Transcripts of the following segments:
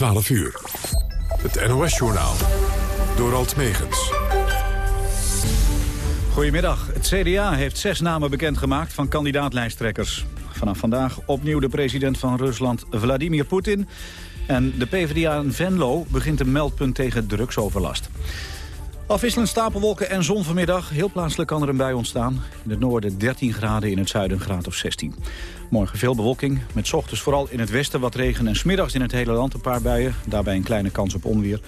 12 uur. Het NOS-journaal. Door Alt Megens. Goedemiddag. Het CDA heeft zes namen bekendgemaakt van kandidaatlijsttrekkers. Vanaf vandaag opnieuw de president van Rusland Vladimir Poetin. En de PvdA in Venlo begint een meldpunt tegen drugsoverlast. Afwisselend stapelwolken en zon vanmiddag. Heel plaatselijk kan er een bui ontstaan. In het noorden 13 graden, in het zuiden een graad of 16. Morgen veel bewolking, met ochtends vooral in het westen wat regen... en smiddags in het hele land een paar buien. Daarbij een kleine kans op onweer.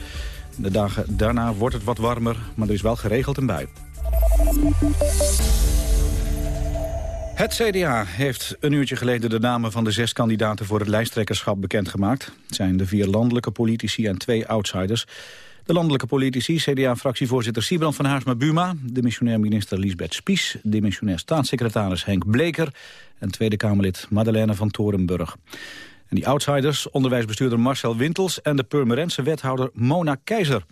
De dagen daarna wordt het wat warmer, maar er is wel geregeld een bui. Het CDA heeft een uurtje geleden de namen van de zes kandidaten voor het lijsttrekkerschap bekendgemaakt. Het zijn de vier landelijke politici en twee outsiders. De landelijke politici, CDA-fractievoorzitter Siebrand van Haarsma-Buma... de missionair minister Lisbeth Spies, de missionair staatssecretaris Henk Bleker... en Tweede Kamerlid Madeleine van Torenburg. En die outsiders, onderwijsbestuurder Marcel Wintels... en de Purmerense wethouder Mona Keizer.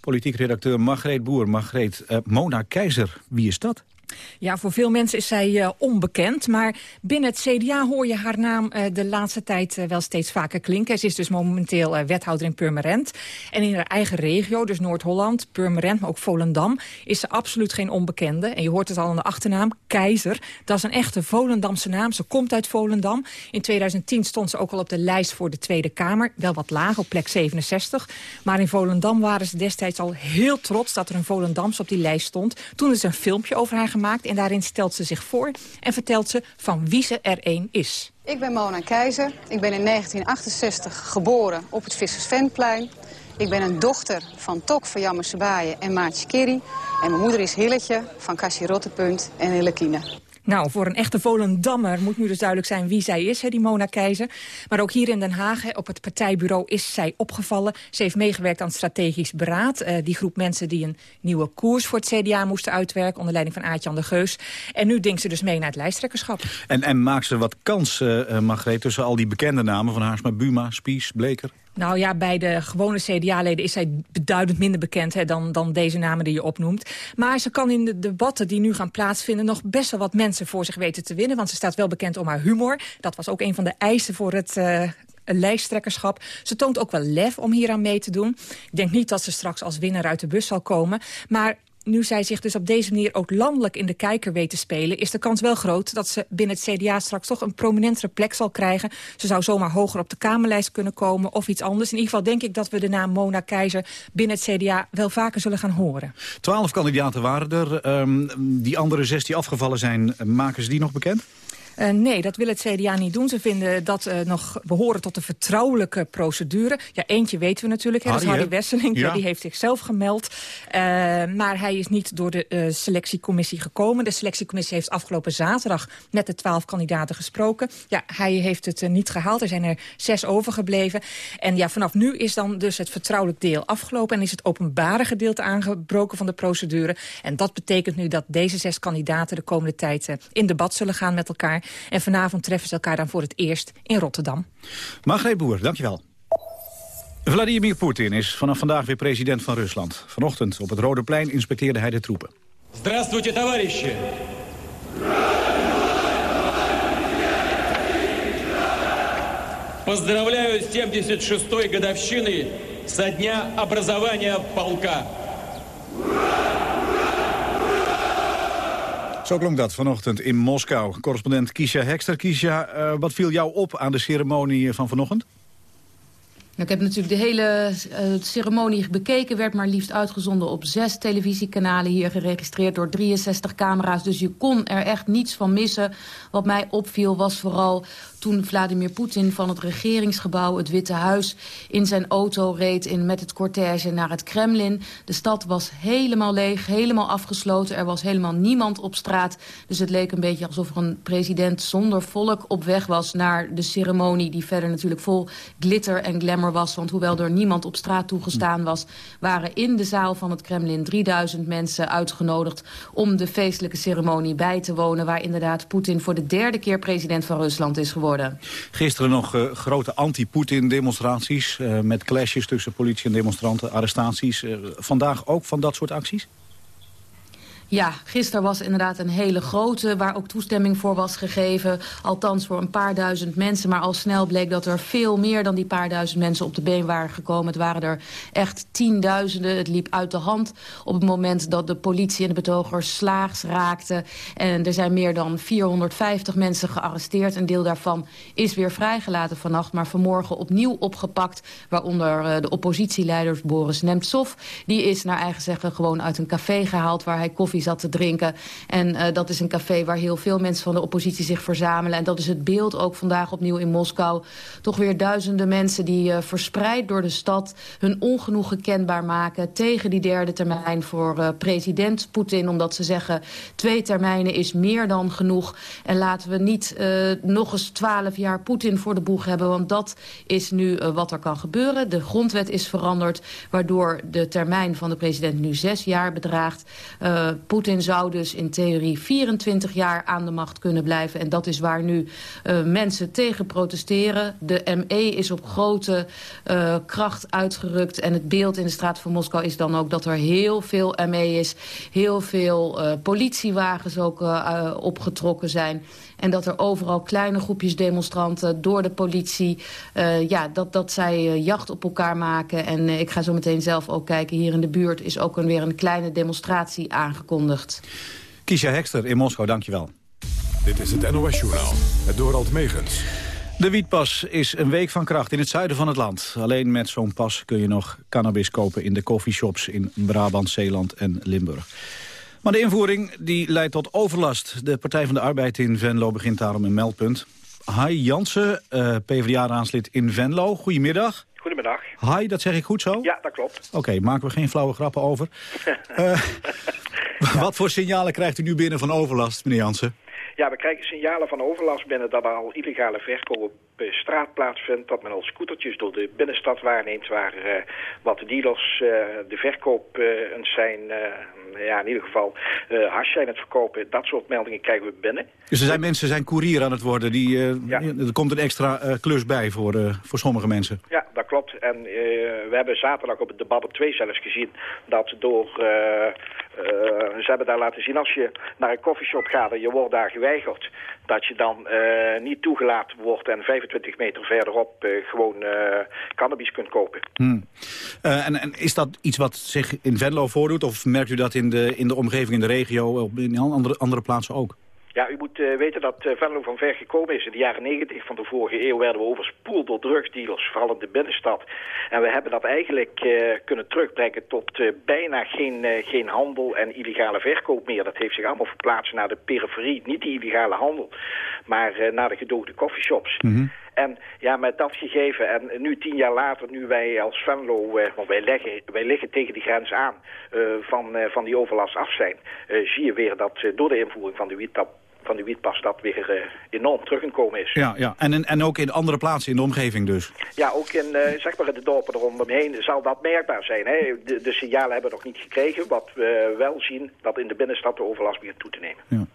Politiek redacteur Margreet Boer. Margreet, uh, Mona Keizer, wie is dat? Ja, voor veel mensen is zij uh, onbekend. Maar binnen het CDA hoor je haar naam uh, de laatste tijd uh, wel steeds vaker klinken. Ze is dus momenteel wethouder in Purmerend. En in haar eigen regio, dus Noord-Holland, Purmerend, maar ook Volendam... is ze absoluut geen onbekende. En je hoort het al aan de achternaam, Keizer. Dat is een echte Volendamse naam. Ze komt uit Volendam. In 2010 stond ze ook al op de lijst voor de Tweede Kamer. Wel wat laag, op plek 67. Maar in Volendam waren ze destijds al heel trots... dat er een Volendams op die lijst stond. Toen is een filmpje over haar gemaakt En daarin stelt ze zich voor en vertelt ze van wie ze er één is. Ik ben Mona Keizer. Ik ben in 1968 geboren op het Vissersvenplein. Ik ben een dochter van Tok van Jammer en Maartje Kerry. En mijn moeder is Hilletje van Cassie Rottepunt en Hillekine. Nou, voor een echte Volendammer moet nu dus duidelijk zijn wie zij is, hè, die Mona Keizer. Maar ook hier in Den Haag, op het partijbureau, is zij opgevallen. Ze heeft meegewerkt aan strategisch beraad. Uh, die groep mensen die een nieuwe koers voor het CDA moesten uitwerken... onder leiding van Aartjan de Geus. En nu denkt ze dus mee naar het lijsttrekkerschap. En, en maakt ze wat kans, uh, tussen al die bekende namen van Haarsma, Buma, Spies, Bleker? Nou ja, bij de gewone CDA-leden is zij beduidend minder bekend hè, dan, dan deze namen die je opnoemt. Maar ze kan in de debatten die nu gaan plaatsvinden nog best wel wat mensen voor zich weten te winnen. Want ze staat wel bekend om haar humor. Dat was ook een van de eisen voor het, uh, lijsttrekkerschap. Ze toont ook wel lef om hier aan mee te doen. Ik denk niet dat ze straks als winnaar uit de bus zal komen. Maar nu zij zich dus op deze manier ook landelijk in de kijker weet te spelen... is de kans wel groot dat ze binnen het CDA straks toch een prominentere plek zal krijgen. Ze zou zomaar hoger op de Kamerlijst kunnen komen of iets anders. In ieder geval denk ik dat we de naam Mona Keizer binnen het CDA wel vaker zullen gaan horen. Twaalf kandidaten waren er. Um, die andere zes die afgevallen zijn, maken ze die nog bekend? Uh, nee, dat wil het CDA niet doen. Ze vinden dat uh, nog behoren tot de vertrouwelijke procedure. Ja, eentje weten we natuurlijk, hè, dat is Harry Wesseling. Ja. die heeft zichzelf gemeld. Uh, maar hij is niet door de selectiecommissie gekomen. De selectiecommissie heeft afgelopen zaterdag met de twaalf kandidaten gesproken. Ja, hij heeft het niet gehaald. Er zijn er zes overgebleven. En ja, vanaf nu is dan dus het vertrouwelijk deel afgelopen... en is het openbare gedeelte aangebroken van de procedure. En dat betekent nu dat deze zes kandidaten de komende tijd in debat zullen gaan met elkaar. En vanavond treffen ze elkaar dan voor het eerst in Rotterdam. Margreet Boer, dankjewel. Vladimir Poetin is vanaf vandaag weer president van Rusland. Vanochtend op het Rode Plein inspecteerde hij de troepen. Здравствуйте, товарищи! Поздравляю с 76-й годовщиной со дня образования полка. Zo klonk dat vanochtend in Moskou. Correspondent Kisha Hekster. Kisha, uh, wat viel jou op aan de ceremonie van vanochtend? Nou, ik heb natuurlijk de hele uh, ceremonie bekeken. Werd maar liefst uitgezonden op zes televisiekanalen. Hier geregistreerd door 63 camera's. Dus je kon er echt niets van missen. Wat mij opviel was vooral toen Vladimir Poetin van het regeringsgebouw, het Witte Huis, in zijn auto reed in, met het cortège naar het Kremlin. De stad was helemaal leeg, helemaal afgesloten. Er was helemaal niemand op straat. Dus het leek een beetje alsof er een president zonder volk op weg was naar de ceremonie, die verder natuurlijk vol glitter en glamour was. Want hoewel er niemand op straat toegestaan was, waren in de zaal van het Kremlin 3000 mensen uitgenodigd om de feestelijke ceremonie bij te wonen, waar inderdaad Poetin voor de derde keer president van Rusland is geworden Gisteren nog uh, grote anti-Poetin-demonstraties... Uh, met clashes tussen politie en demonstranten, arrestaties. Uh, vandaag ook van dat soort acties? Ja, gisteren was inderdaad een hele grote... waar ook toestemming voor was gegeven. Althans voor een paar duizend mensen. Maar al snel bleek dat er veel meer dan die paar duizend mensen op de been waren gekomen. Het waren er echt tienduizenden. Het liep uit de hand op het moment dat de politie en de betogers slaags raakten. En er zijn meer dan 450 mensen gearresteerd. Een deel daarvan is weer vrijgelaten vannacht. Maar vanmorgen opnieuw opgepakt. Waaronder uh, de oppositieleider Boris Nemtsov. Die is naar eigen zeggen gewoon uit een café gehaald... waar hij koffie zat te drinken. En uh, dat is een café waar heel veel mensen van de oppositie zich verzamelen. En dat is het beeld ook vandaag opnieuw in Moskou. Toch weer duizenden mensen die uh, verspreid door de stad hun ongenoegen kenbaar maken... tegen die derde termijn voor uh, president Poetin. Omdat ze zeggen, twee termijnen is meer dan genoeg. En laten we niet nog eens twaalf jaar Poetin voor de boeg hebben. Want dat is nu wat er kan gebeuren. De grondwet is veranderd, waardoor de termijn van de president nu zes jaar bedraagt. Poetin zou dus in theorie 24 jaar aan de macht kunnen blijven. En dat is waar nu uh, mensen tegen protesteren. De ME is op grote uh, kracht uitgerukt. En het beeld in de straat van Moskou is dan ook dat er heel veel ME is. Heel veel uh, politiewagens ook opgetrokken zijn. En dat er overal kleine groepjes demonstranten door de politie... Uh, ja, dat, dat zij uh, jacht op elkaar maken. En uh, ik ga zo meteen zelf ook kijken. Hier in de buurt is ook een, weer een kleine demonstratie aangekondigd. Kiesja Hekster in Moskou, dankjewel. Dit is het NOS-journaal, het Dorald Megens. De wietpas is een week van kracht in het zuiden van het land. Alleen met zo'n pas kun je nog cannabis kopen in de coffeeshops in Brabant, Zeeland en Limburg. Maar de invoering die leidt tot overlast. De Partij van de Arbeid in Venlo begint daarom een meldpunt. Hai Jansen, uh, PvdA-raadslid in Venlo. Goedemiddag. Goedemiddag. Hai, dat zeg ik goed zo? Ja, dat klopt. Oké, okay, maken we geen flauwe grappen over. uh, wat voor signalen krijgt u nu binnen van overlast, meneer Jansen? Ja, we krijgen signalen van overlast binnen dat er al illegale verkoop op straat plaatsvindt. Dat men al scootertjes door de binnenstad waarneemt waar uh, wat de dealers uh, de verkoop zijn. ja, in ieder geval hash zijn het verkopen. Dat soort meldingen krijgen we binnen. Dus er zijn mensen zijn koerier aan het worden. Die, ja. Er komt een extra klus bij voor, voor sommige mensen. Ja, dat klopt. En we hebben zaterdag op het debat op twee zelfs gezien dat door... Uh, ze hebben daar laten zien, als je naar een koffieshop gaat en je wordt daar geweigerd, dat je dan uh, niet toegelaten wordt en 25 meter verderop uh, gewoon cannabis kunt kopen. Hmm. En, en, is dat iets wat zich in Venlo voordoet of merkt u dat in de, in de omgeving, in de regio, in andere, andere plaatsen ook? Ja, u moet uh, weten dat uh, Venlo van ver gekomen is. In de jaren 90 van de vorige eeuw werden we overspoeld door drugsdealers, vooral in de binnenstad. En we hebben dat eigenlijk uh, kunnen terugbrengen tot bijna geen, geen handel en illegale verkoop meer. Dat heeft zich allemaal verplaatst naar de periferie. Niet de illegale handel, maar naar de gedoogde coffeeshops. Mm. En ja, met dat gegeven, en nu tien jaar later, nu wij als Venlo, uh, want wij, leggen, wij liggen tegen die grens aan, uh, van, uh, van die overlast af zijn, zie je weer dat door de invoering van de wiettap van de wietpas dat weer enorm teruggekomen is. Ja, ja. En, en ook in andere plaatsen in de omgeving dus? Ja, ook in, uh, zeg maar in de dorpen eromheen zal dat merkbaar zijn. Hè? De, de signalen hebben we nog niet gekregen. Wat we wel zien, dat in de binnenstad de overlast begint toe te nemen. Ja.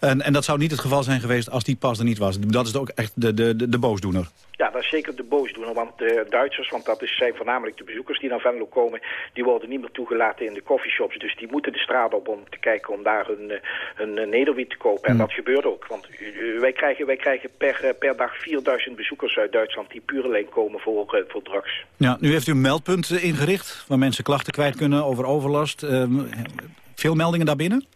En, en dat zou niet het geval zijn geweest als die pas er niet was. Dat is ook echt de, de, de, de boosdoener. Ja, dat is zeker de boosdoener. Want de Duitsers, want dat is, zijn voornamelijk de bezoekers die naar Venlo komen... die worden niet meer toegelaten in de coffeeshops. Dus die moeten de straat op om te kijken om daar hun, hun nederwiet te kopen. En mm. dat gebeurt ook. Want wij krijgen, wij krijgen per, per dag 4000 bezoekers uit Duitsland... die puur alleen komen voor, voor drugs. Ja, nu heeft u een meldpunt ingericht... waar mensen klachten kwijt kunnen over overlast. Uh, veel meldingen daarbinnen?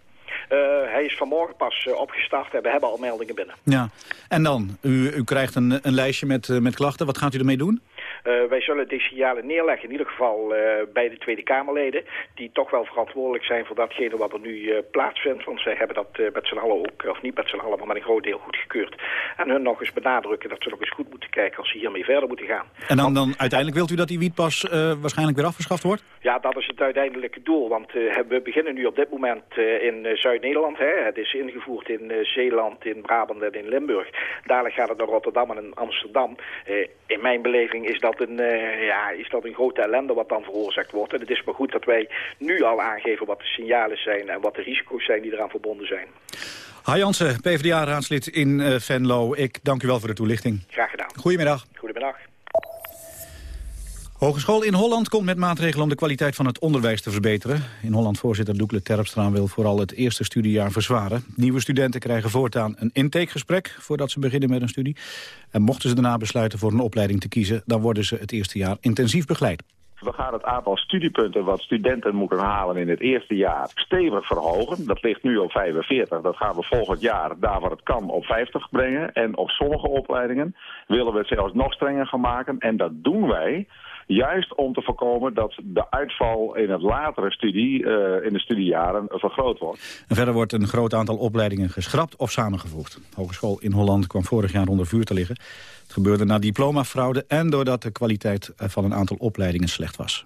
Uh, hij is vanmorgen pas uh, opgestart en we hebben al meldingen binnen. Ja, en dan? U, u krijgt een, een lijstje met, uh, met klachten. Wat gaat u ermee doen? Uh, wij zullen die signalen neerleggen, in ieder geval uh, bij de Tweede Kamerleden... die toch wel verantwoordelijk zijn voor datgene wat er nu uh, plaatsvindt. Want zij hebben dat met z'n allen ook, of niet met z'n allen, maar met een groot deel goedgekeurd. En hun nog eens benadrukken dat ze nog eens goed moeten kijken als ze hiermee verder moeten gaan. En dan, dan uiteindelijk wilt u dat die wietpas waarschijnlijk weer afgeschaft wordt? Ja, dat is het uiteindelijke doel. Want we beginnen nu op dit moment in Zuid-Nederland. Het is ingevoerd in Zeeland, in Brabant en in Limburg. Dadelijk gaat het naar Rotterdam en in Amsterdam. in mijn beleving is dat dat een, uh, ja, is dat een grote ellende wat dan veroorzaakt wordt. En het is maar goed dat wij nu al aangeven wat de signalen zijn en wat de risico's zijn die eraan verbonden zijn. Ha Jansen, PvdA-raadslid in uh, Venlo. Ik dank u wel voor de toelichting. Graag gedaan. Goedemiddag. Goedemiddag. Hogeschool in Holland komt met maatregelen om de kwaliteit van het onderwijs te verbeteren. In Holland voorzitter Doekle Terpstra wil vooral het eerste studiejaar verzwaren. Nieuwe studenten krijgen voortaan een intakegesprek voordat ze beginnen met een studie. En mochten ze daarna besluiten voor een opleiding te kiezen, dan worden ze het eerste jaar intensief begeleid. We gaan het aantal studiepunten wat studenten moeten halen in het eerste jaar stevig verhogen. Dat ligt nu op 45. Dat gaan we volgend jaar, daar waar het kan, op 50 brengen. En op sommige opleidingen willen we het zelfs nog strenger gaan maken. En dat doen wij Juist om te voorkomen dat de uitval in het latere studie, uh, in de studiejaren, vergroot wordt. Verder wordt een groot aantal opleidingen geschrapt of samengevoegd. Hogeschool in Holland kwam vorig jaar onder vuur te liggen. Het gebeurde na diplomafraude en doordat de kwaliteit van een aantal opleidingen slecht was.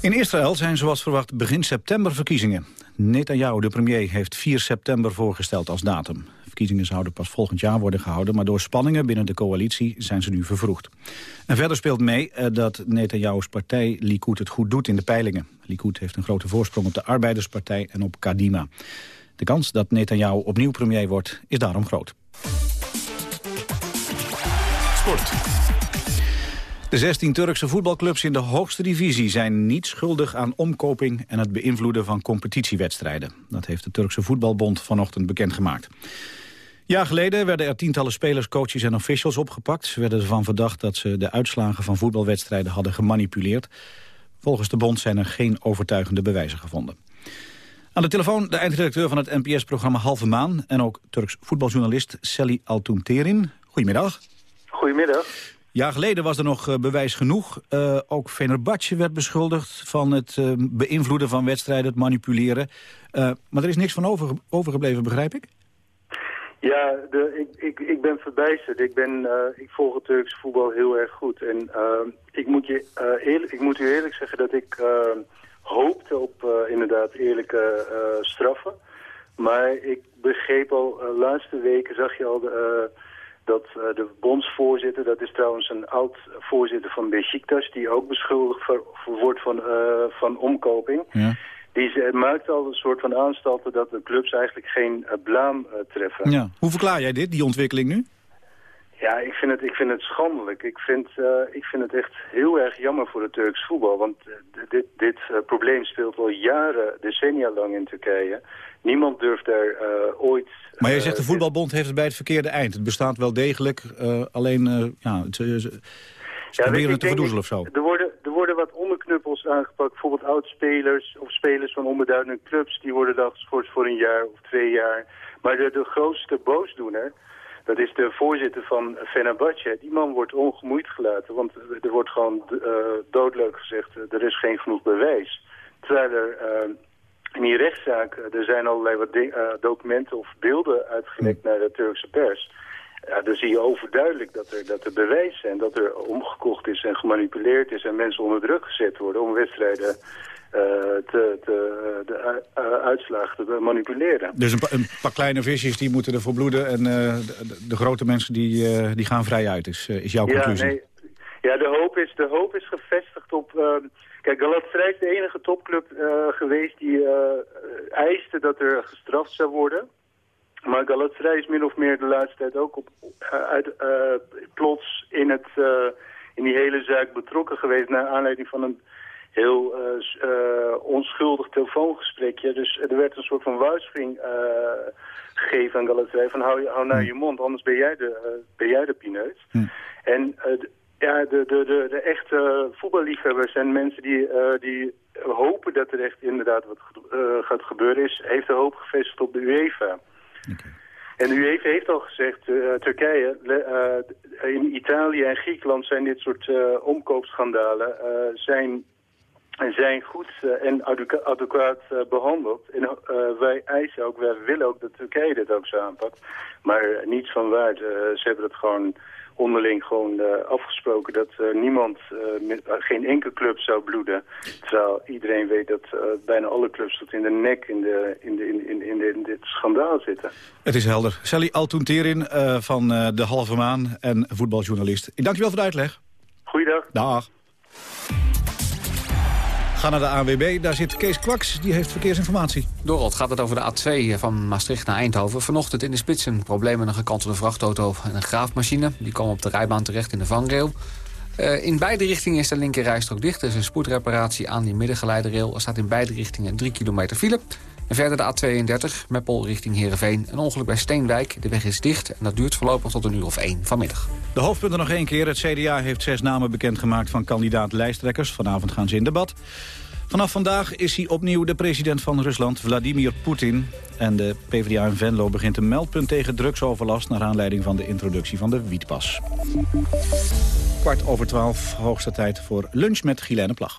In Israël zijn zoals verwacht begin september verkiezingen. Netanyahu, de premier, heeft 4 september voorgesteld als datum. Verkiezingen zouden pas volgend jaar worden gehouden... maar door spanningen binnen de coalitie zijn ze nu vervroegd. En verder speelt mee eh, dat Netanyahu's partij Likud het goed doet in de peilingen. Likud heeft een grote voorsprong op de Arbeiderspartij en op Kadima. De kans dat Netanyahu opnieuw premier wordt is daarom groot. Sport. De 16 Turkse voetbalclubs in de hoogste divisie zijn niet schuldig aan omkoping en het beïnvloeden van competitiewedstrijden. Dat heeft de Turkse voetbalbond vanochtend bekendgemaakt jaar geleden werden er tientallen spelers, coaches en officials opgepakt. Ze werden ervan verdacht dat ze de uitslagen van voetbalwedstrijden hadden gemanipuleerd. Volgens de bond zijn er geen overtuigende bewijzen gevonden. Aan de telefoon de eindredacteur van het NPS-programma Halve Maan... en ook Turks voetbaljournalist Sally Altunterin. Goedemiddag. Goedemiddag. Jaar geleden was er nog uh, bewijs genoeg. Uh, ook Fenerbahce werd beschuldigd van het uh, beïnvloeden van wedstrijden, het manipuleren. maar er is niks van over, overgebleven, begrijp ik? Ja, de, ik, ik, ik ben verbijsterd. Ik, ben, uh, ik volg het Turks voetbal heel erg goed. En uh, ik, moet je, uh, eerlijk, ik moet u eerlijk zeggen dat ik hoopte op inderdaad eerlijke straffen. Maar ik begreep al, laatste weken zag je al dat de bondsvoorzitter, dat is trouwens een oud-voorzitter van Besiktas... die ook beschuldigd wordt van, van omkoping... Ja die maakt al een soort van aanstalten dat de clubs eigenlijk geen uh, blaam uh, treffen. Ja. Hoe verklaar jij dit, die ontwikkeling nu? Ja, ik vind het, ik vind het schandelijk. Ik vind, uh, ik vind het echt heel erg jammer voor het Turks voetbal. Want dit, dit probleem speelt al jaren, decennia lang in Turkije. Niemand durft daar ooit... Maar je zegt de voetbalbond heeft het bij het verkeerde eind. Het bestaat wel degelijk, alleen ja, het, ze ja, proberen het te verdoezelen of zo. Er worden, er worden wat onderknuppels aangepakt. Bijvoorbeeld oud-spelers of spelers van onbeduidende clubs. Die worden dan geschorst voor een jaar of twee jaar. Maar de, de grootste boosdoener, dat is de voorzitter van Fenerbahce. Die man wordt ongemoeid gelaten. Want er wordt gewoon uh, doodleuk gezegd, uh, er is geen genoeg bewijs. Terwijl er... Uh, in die rechtszaak, er zijn allerlei wat documenten of beelden uitgelekt naar de Turkse pers. Ja, dan zie je overduidelijk dat er, dat er bewijs zijn, dat er omgekocht is en gemanipuleerd is en mensen onder druk gezet worden om wedstrijden uh, te, te, de uh, uitslagen te manipuleren. Dus een, een, paar kleine visjes die moeten ervoor bloeden en uh, de, de, grote mensen die, die gaan vrij uit, is, is jouw conclusie? Ja, nee. ja de, hoop is, de hoop is gevestigd op... Kijk, Galatasaray is de enige topclub geweest die eiste dat er gestraft zou worden. Maar Galatasaray is min of meer de laatste tijd ook op, uit, uh, plots in, het, uh, in die hele zaak betrokken geweest... naar aanleiding van een heel onschuldig telefoongesprekje. Dus er werd een soort van waarschuwing gegeven aan Galatasaray... van hou, hou naar je mond, anders ben jij de, ben jij de pineut. Hm. En ja, de, de, de, de echte voetballiefhebbers en mensen die, die hopen dat er echt inderdaad wat gaat gebeuren is... heeft de hoop gevestigd op de UEFA... En u heeft, heeft al gezegd, uh, Turkije, uh, in Italië en Griekenland zijn dit soort uh, omkoopschandalen zijn, zijn goed en adequaat behandeld. En wij eisen ook, wij willen ook dat Turkije dit ook zo aanpakt. Maar niets van waar. ze hebben het gewoon onderling gewoon afgesproken dat niemand, met, geen enkele club zou bloeden. Terwijl iedereen weet dat bijna alle clubs tot in de nek in, de, in, de, in, in, in, in dit schandaal zitten. Het is helder. Sally Altunterin van De Halve Maan en voetbaljournalist. Ik dank je wel voor de uitleg. Goeiedag. Dag. Ga naar de ANWB, daar zit Kees Kwaks, die heeft verkeersinformatie. Dorot gaat het over de A2 van Maastricht naar Eindhoven. Vanochtend in de spits een probleem met een gekantelde vrachtauto en een graafmachine. Die komen op de rijbaan terecht in de vangrail. Uh, in beide richtingen is de linkerrijstrook dicht. Er is een spoedreparatie aan die middengeleiderrail. Er staat in beide richtingen 3 kilometer file. En verder de A32, Meppel richting Heerenveen. Een ongeluk bij Steenwijk. De weg is dicht en dat duurt voorlopig tot een uur of 1 vanmiddag. De hoofdpunten nog één keer. Het CDA heeft zes namen bekendgemaakt van kandidaat-lijsttrekkers. Vanavond gaan ze in debat. Vanaf vandaag is hij opnieuw de president van Rusland, Vladimir Poetin. En de PvdA in Venlo begint een meldpunt tegen drugsoverlast... naar aanleiding van de introductie van de wietpas. Kwart over twaalf, hoogste tijd voor lunch met Guylaine Plag.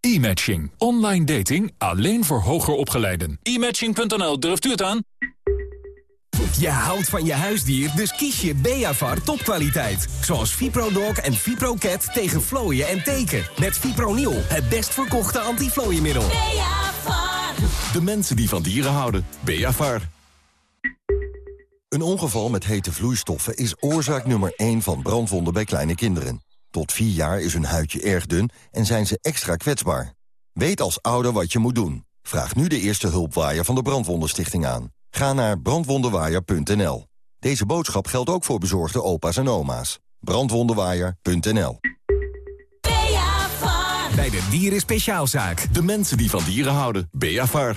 E-matching. Online dating alleen voor hoger opgeleiden. E-matching.nl, durft u het aan? Je houdt van je huisdier, dus kies je Beavar topkwaliteit. Zoals ViproDog en ViproCat tegen vlooien en teken. Met Fipronil, het best verkochte antiflooiemiddel. Beavar. De mensen die van dieren houden. Beavar. Een ongeval met hete vloeistoffen is oorzaak nummer 1 van brandwonden bij kleine kinderen. Tot 4 jaar is hun huidje erg dun en zijn ze extra kwetsbaar. Weet als ouder wat je moet doen. Vraag nu de eerste hulpwaaier van de Brandwondenstichting aan. Ga naar brandwondenwaaier.nl. Deze boodschap geldt ook voor bezorgde opa's en oma's. Brandwondenwaaier.nl Bij de Dieren Speciaalzaak. De mensen die van dieren houden. Beavar.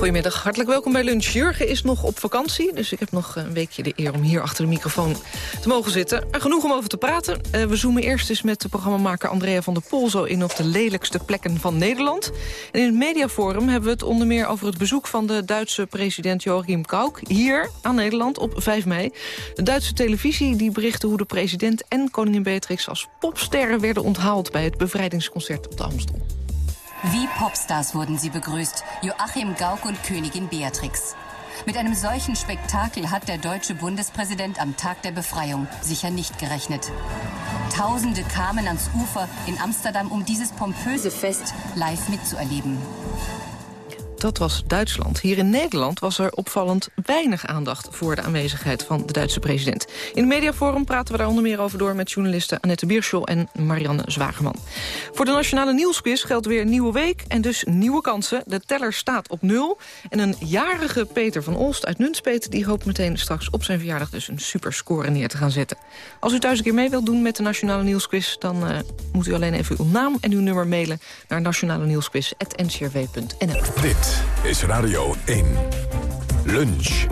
Goedemiddag, hartelijk welkom bij Lunch. Jurgen is nog op vakantie, dus ik heb nog een weekje de eer om hier achter de microfoon te mogen zitten. Er genoeg om over te praten. Uh, we zoomen eerst eens met de programmamaker Andrea van der Pol zo in op de lelijkste plekken van Nederland. In het mediaforum hebben we het onder meer over het bezoek van de Duitse president Joachim Gauck hier aan Nederland op 5 mei. De Duitse televisie die berichtte hoe de president en koningin Beatrix als popsterren werden onthaald bij het bevrijdingsconcert op de Amstel. Wie Popstars wurden sie begrüßt, Joachim Gauck und Königin Beatrix. Mit einem solchen Spektakel hat der deutsche Bundespräsident am Tag der Befreiung sicher nicht gerechnet. Tausende kamen ans Ufer in Amsterdam, um dieses pompöse Fest live mitzuerleben. Dat was Duitsland. Hier in Nederland was er opvallend weinig aandacht... voor de aanwezigheid van de Duitse president. In het mediaforum praten we daar onder meer over door... met journalisten Annette Bierschel en Marianne Zwageman. Voor de Nationale Nieuwsquiz geldt weer nieuwe week... en dus nieuwe kansen. De teller staat op nul. En een jarige Peter van Olst uit Nunspeet... die hoopt meteen straks op zijn verjaardag dus een superscore neer te gaan zetten. Als u thuis een keer mee wilt doen met de Nationale Nieuwsquiz... dan uh, moet u alleen even uw naam en uw nummer mailen... naar nationale nieuwsquiz.ncrw.nl. Dit is Radio 1. Lunch.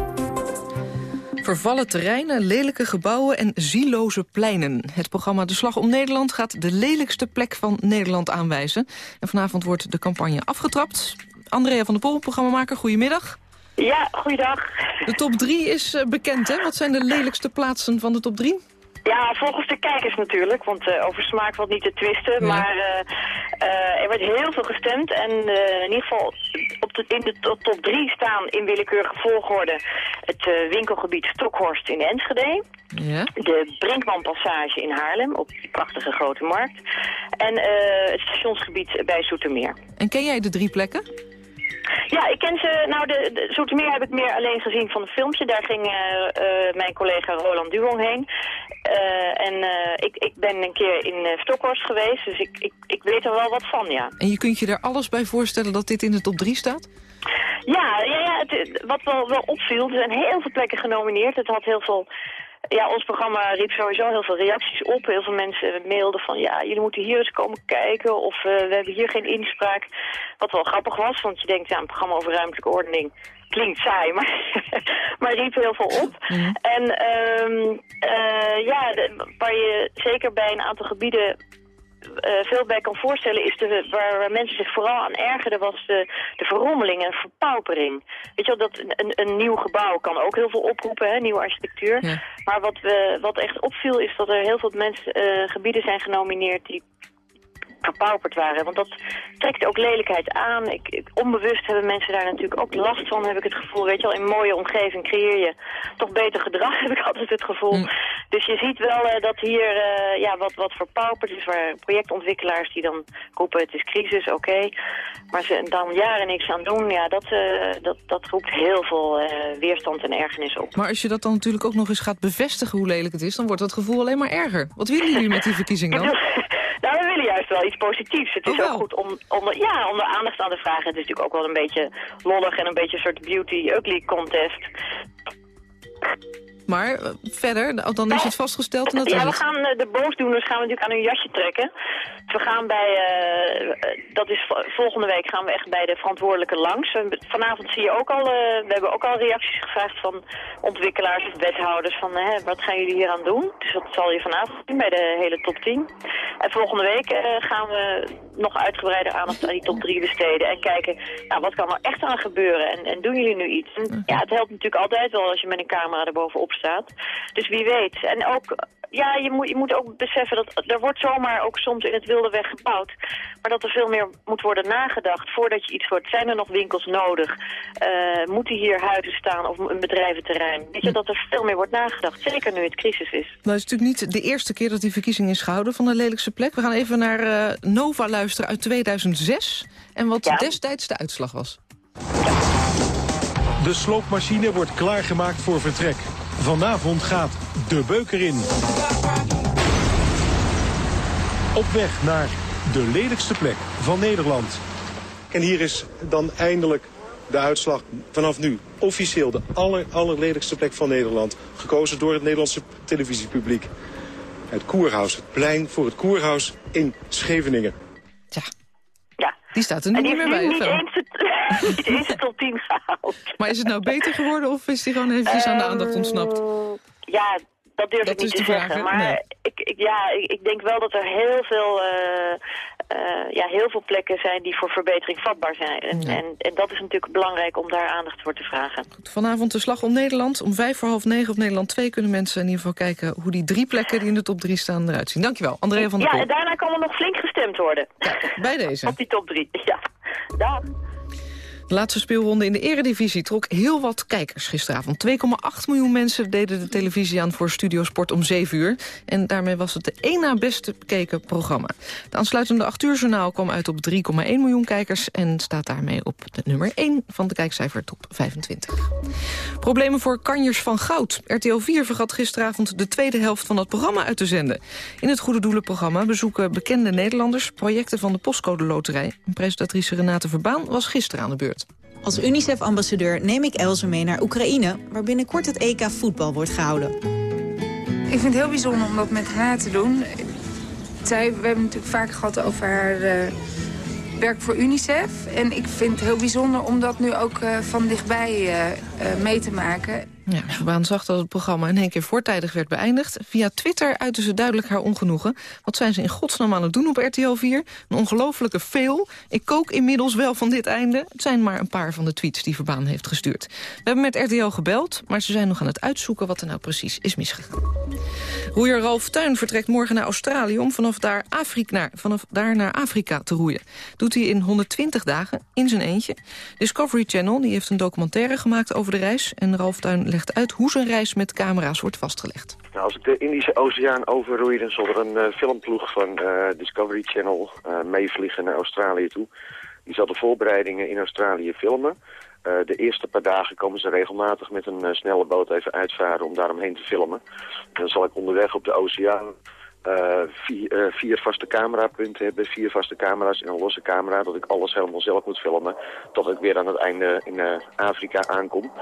Vervallen terreinen, lelijke gebouwen en zieloze pleinen. Het programma De Slag om Nederland gaat de lelijkste plek van Nederland aanwijzen. En vanavond wordt de campagne afgetrapt. Andrea van der Pol, programmamaker, goedemiddag. Ja, goeiedag. De top 3 is eh, bekend, hè? Wat zijn de lelijkste plaatsen van de top 3? Ja, volgens de kijkers natuurlijk, want uh, over smaak valt niet te twisten. Maar uh, uh, er werd heel veel gestemd en in ieder geval op de, in de top 3 staan in willekeurige volgorde het winkelgebied Stokhorst in Enschede. Ja. De Brinkmanpassage in Haarlem op die prachtige grote markt. En het stationsgebied bij Zoetermeer. En ken jij de drie plekken? Ja, ik ken ze. Nou, de, de Zoetermeer heb ik meer alleen gezien van een filmpje. Daar ging uh, uh, mijn collega Roland Duong heen. Uh, en ik, ik ben een keer in Stokhorst geweest, dus ik, ik, ik weet er wel wat van, ja. En je kunt je er alles bij voorstellen dat dit in de top 3 staat? Ja, ja, ja het, wat wel, wel opviel, er zijn heel veel plekken genomineerd. Het had heel veel ja, ons programma riep sowieso heel veel reacties op. Heel veel mensen mailden van, ja, jullie moeten hier eens komen kijken. Of uh, we hebben hier geen inspraak. Wat wel grappig was, want je denkt, ja, een programma over ruimtelijke ordening klinkt saai, maar, maar riep heel veel op. Mhm. En um, uh, ja, waar je zeker bij een aantal gebieden eh, veel bij kan voorstellen is de, waar, waar, mensen zich vooral aan ergerden was de, de verrommeling en verpaupering. Weet je wel, dat een, een nieuw gebouw kan ook heel veel oproepen, hè, nieuwe architectuur. Maar wat, we, wat echt opviel is dat er heel veel mensen, uh, gebieden zijn genomineerd die verpauperd waren. Want dat trekt ook lelijkheid aan. Ik, ik, onbewust hebben mensen daar natuurlijk ook last van, heb ik het gevoel. Weet je wel, in een mooie omgeving creëer je toch beter gedrag, heb ik altijd het gevoel. Mm. Dus je ziet wel uh, dat hier uh, ja, wat, wat verpauperd is, waar projectontwikkelaars die dan roepen het is crisis, oké. Maar ze dan jaren niks aan doen, ja, dat, uh, dat, dat roept heel veel weerstand en ergernis op. Maar als je dat dan natuurlijk ook nog eens gaat bevestigen hoe lelijk het is, dan wordt dat gevoel alleen maar erger. Wat willen jullie met die verkiezing dan? Nou, we willen juist wel iets positiefs. Het is oh, ook goed om, om, ja, om de aandacht aan te vragen. Het is natuurlijk ook wel een beetje lollig en een beetje een soort beauty-ugly contest. Maar uh, verder, dan is het vastgesteld? En dat ja, we gaan uh, de boosdoeners gaan we natuurlijk aan hun jasje trekken. We gaan bij, uh, dat is volgende week gaan we echt bij de verantwoordelijke langs. Vanavond zie je ook al, we hebben ook al reacties gevraagd van ontwikkelaars of wethouders van hè, wat gaan jullie hier aan doen? Dus dat zal je vanavond zien bij de hele top 10. En volgende week gaan we nog uitgebreider aandacht aan die top 3 besteden en kijken, nou, wat kan er echt aan gebeuren en, en doen jullie nu iets? En, ja, het helpt natuurlijk altijd wel als je met een camera erbovenop staat. Dus wie weet. En ook, ja, je moet, je moet ook beseffen dat er wordt zomaar ook soms in het wilde weg gebouwd. Maar dat er veel meer moet worden nagedacht voordat je iets hoort. Zijn er nog winkels nodig? Uh, moeten hier huizen staan of een bedrijventerrein? Weet je, dat er veel meer wordt nagedacht. Zeker nu het crisis is. Nou, het is natuurlijk niet de eerste keer dat die verkiezing is gehouden van de lelijkste plek. We gaan even naar uh, Nova luisteren uit 2006. En wat destijds de uitslag was. De sloopmachine wordt klaargemaakt voor vertrek. Vanavond gaat de beuker in. Op weg naar de lelijkste plek van Nederland. En hier is dan eindelijk de uitslag vanaf nu. Officieel de aller, allerlelijkste plek van Nederland. Gekozen door het Nederlandse televisiepubliek. Het Koerhuis, het plein voor het Koerhuis in Scheveningen. Tja, ja. Die staat er nu niet meer bij. Niet eens, het, niet eens top 10 gehaald. Maar is het nou beter geworden of is die gewoon eventjes aan de aandacht ontsnapt? Ehm, ja, dat durf ik niet te zeggen. Maar ik, ik, ja, ik, ik, denk wel dat er heel veel, uh, uh, ja, heel veel plekken zijn die voor verbetering vatbaar zijn. En, en, en, dat is natuurlijk belangrijk om daar aandacht voor te vragen. Goed, vanavond de slag om Nederland. Om vijf voor half negen op Nederland 2 kunnen mensen in ieder geval kijken... hoe die drie plekken die in de top 3 staan eruit zien. Dankjewel, Andrea van der Ja, en daarna kan er nog flink gestemd worden. bij deze. op die top 3, ja. Dag. De laatste speelronde in de eredivisie trok heel wat kijkers gisteravond. 2,8 miljoen mensen deden de televisie aan voor Studiosport om 7 uur. En daarmee was het de één na beste bekeken programma. De aansluitende 8 uur journaal kwam uit op 3,1 miljoen kijkers... en staat daarmee op de nummer 1 van de kijkcijfer top 25. Problemen voor kanjers van goud. RTL 4 vergat gisteravond de tweede helft van dat programma uit te zenden. In het Goede Doelenprogramma bezoeken bekende Nederlanders... projecten van de Postcode Loterij. Presentatrice Renate Verbaan was gisteren aan de beurt. Als UNICEF-ambassadeur neem ik Elze mee naar Oekraïne... waar binnenkort het EK voetbal wordt gehouden. Ik vind het heel bijzonder om dat met haar te doen. Zij, we hebben natuurlijk vaak gehad over haar uh, werk voor UNICEF. En ik vind het heel bijzonder om dat nu ook uh, van dichtbij uh, mee te maken. Ja, Verbaan zag dat het programma in één keer voortijdig werd beëindigd. Via Twitter uitte ze duidelijk haar ongenoegen. Wat zijn ze in godsnaam aan het doen op RTL 4? Een ongelofelijke veel. Ik kook inmiddels wel van dit einde. Het zijn maar een paar van de tweets die Verbaan heeft gestuurd. We hebben met RTL gebeld, maar ze zijn nog aan het uitzoeken... wat er nou precies is misgegaan. Roeier Ralf Tuin vertrekt morgen naar Australië... om vanaf daar, Afrika, vanaf daar naar Afrika te roeien. Doet hij in 120 dagen, in zijn eentje. Discovery Channel die heeft een documentaire gemaakt over de reis... en Ralf Tuin legt uit hoe zijn reis met camera's wordt vastgelegd. Nou, als ik de Indische Oceaan overroei, dan zal er een uh, filmploeg van uh, Discovery Channel uh, meevliegen naar Australië toe. Die zal de voorbereidingen in Australië filmen. De eerste paar dagen komen ze regelmatig met een snelle boot even uitvaren om daaromheen te filmen. En dan zal ik onderweg op de oceaan uh, vier, vier, vaste camerapunten hebben, vier vaste camera's en een losse camera, dat ik alles helemaal zelf moet filmen, tot ik weer aan het einde in Afrika aankom.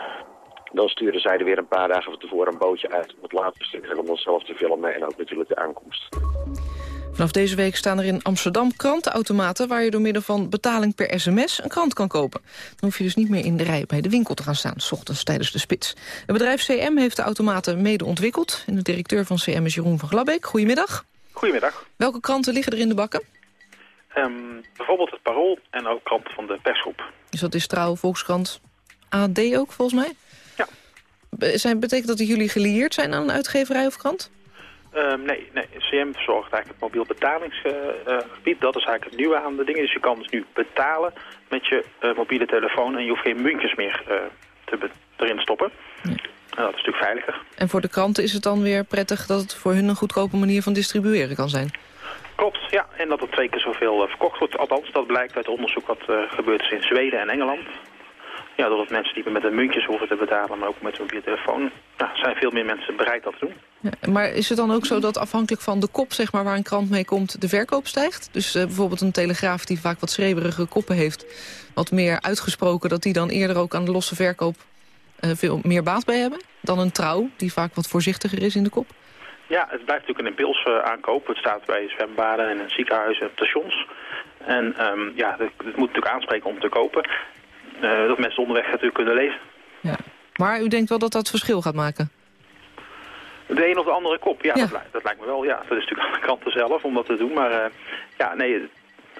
Dan sturen zij er weer een paar dagen van tevoren een bootje uit om het laatste stuk om onszelf te filmen en ook natuurlijk de aankomst. Vanaf deze week staan er in Amsterdam krantenautomaten... waar je door middel van betaling per sms een krant kan kopen. Dan hoef je dus niet meer in de rij bij de winkel te gaan staan... s ochtends tijdens de spits. Het bedrijf CM heeft de automaten mede ontwikkeld. En de directeur van CM is Jeroen van Glabbeek. Goedemiddag. Goedemiddag. Welke kranten liggen er in de bakken? Ehm, bijvoorbeeld het Parool en ook kranten van de persgroep. Dus dat is Trouw, Volkskrant, AD ook volgens mij? Ja. Zijn, betekent dat jullie gelieerd zijn aan een uitgeverij of krant? Ehm, nee, nee, CM verzorgt eigenlijk het mobiel betalingsgebied. dat is eigenlijk het nieuwe aan de dingen. Dus je kan dus nu betalen met je eh, mobiele telefoon en je hoeft geen muntjes meer uh, te erin stoppen. En dat is natuurlijk veiliger. En voor de kranten is het dan weer prettig dat het voor hun een goedkope manier van distribueren kan zijn? Klopt, ja. En dat er twee keer zoveel uh, verkocht wordt. Althans, dat blijkt uit onderzoek wat gebeurd is in Zweden en Engeland. Ja, doordat mensen meer met de muntjes hoeven te betalen, maar ook met hun telefoon, nou, zijn veel meer mensen bereid dat te doen. Ja, maar is het dan ook zo dat afhankelijk van de kop zeg maar, waar een krant mee komt, de verkoop stijgt? Dus uh, bijvoorbeeld een telegraaf die vaak wat schreeuwerige koppen heeft, wat meer uitgesproken, dat die dan eerder ook aan de losse verkoop uh, veel meer baat bij hebben dan een trouw, die vaak wat voorzichtiger is in de kop? Ja, het blijft natuurlijk een impuls uh, aankoop. Het staat bij zwembaden en ziekenhuizen en stations. En um, ja, het, het, moet natuurlijk aanspreken om te kopen. Uh, dat mensen onderweg natuurlijk kunnen lezen. Ja. Maar u denkt wel dat dat verschil gaat maken? De een of de andere kop, ja, ja. Dat, dat, lijkt me wel. Ja, dat is natuurlijk aan de kranten zelf om dat te doen. Maar uh, ja, nee,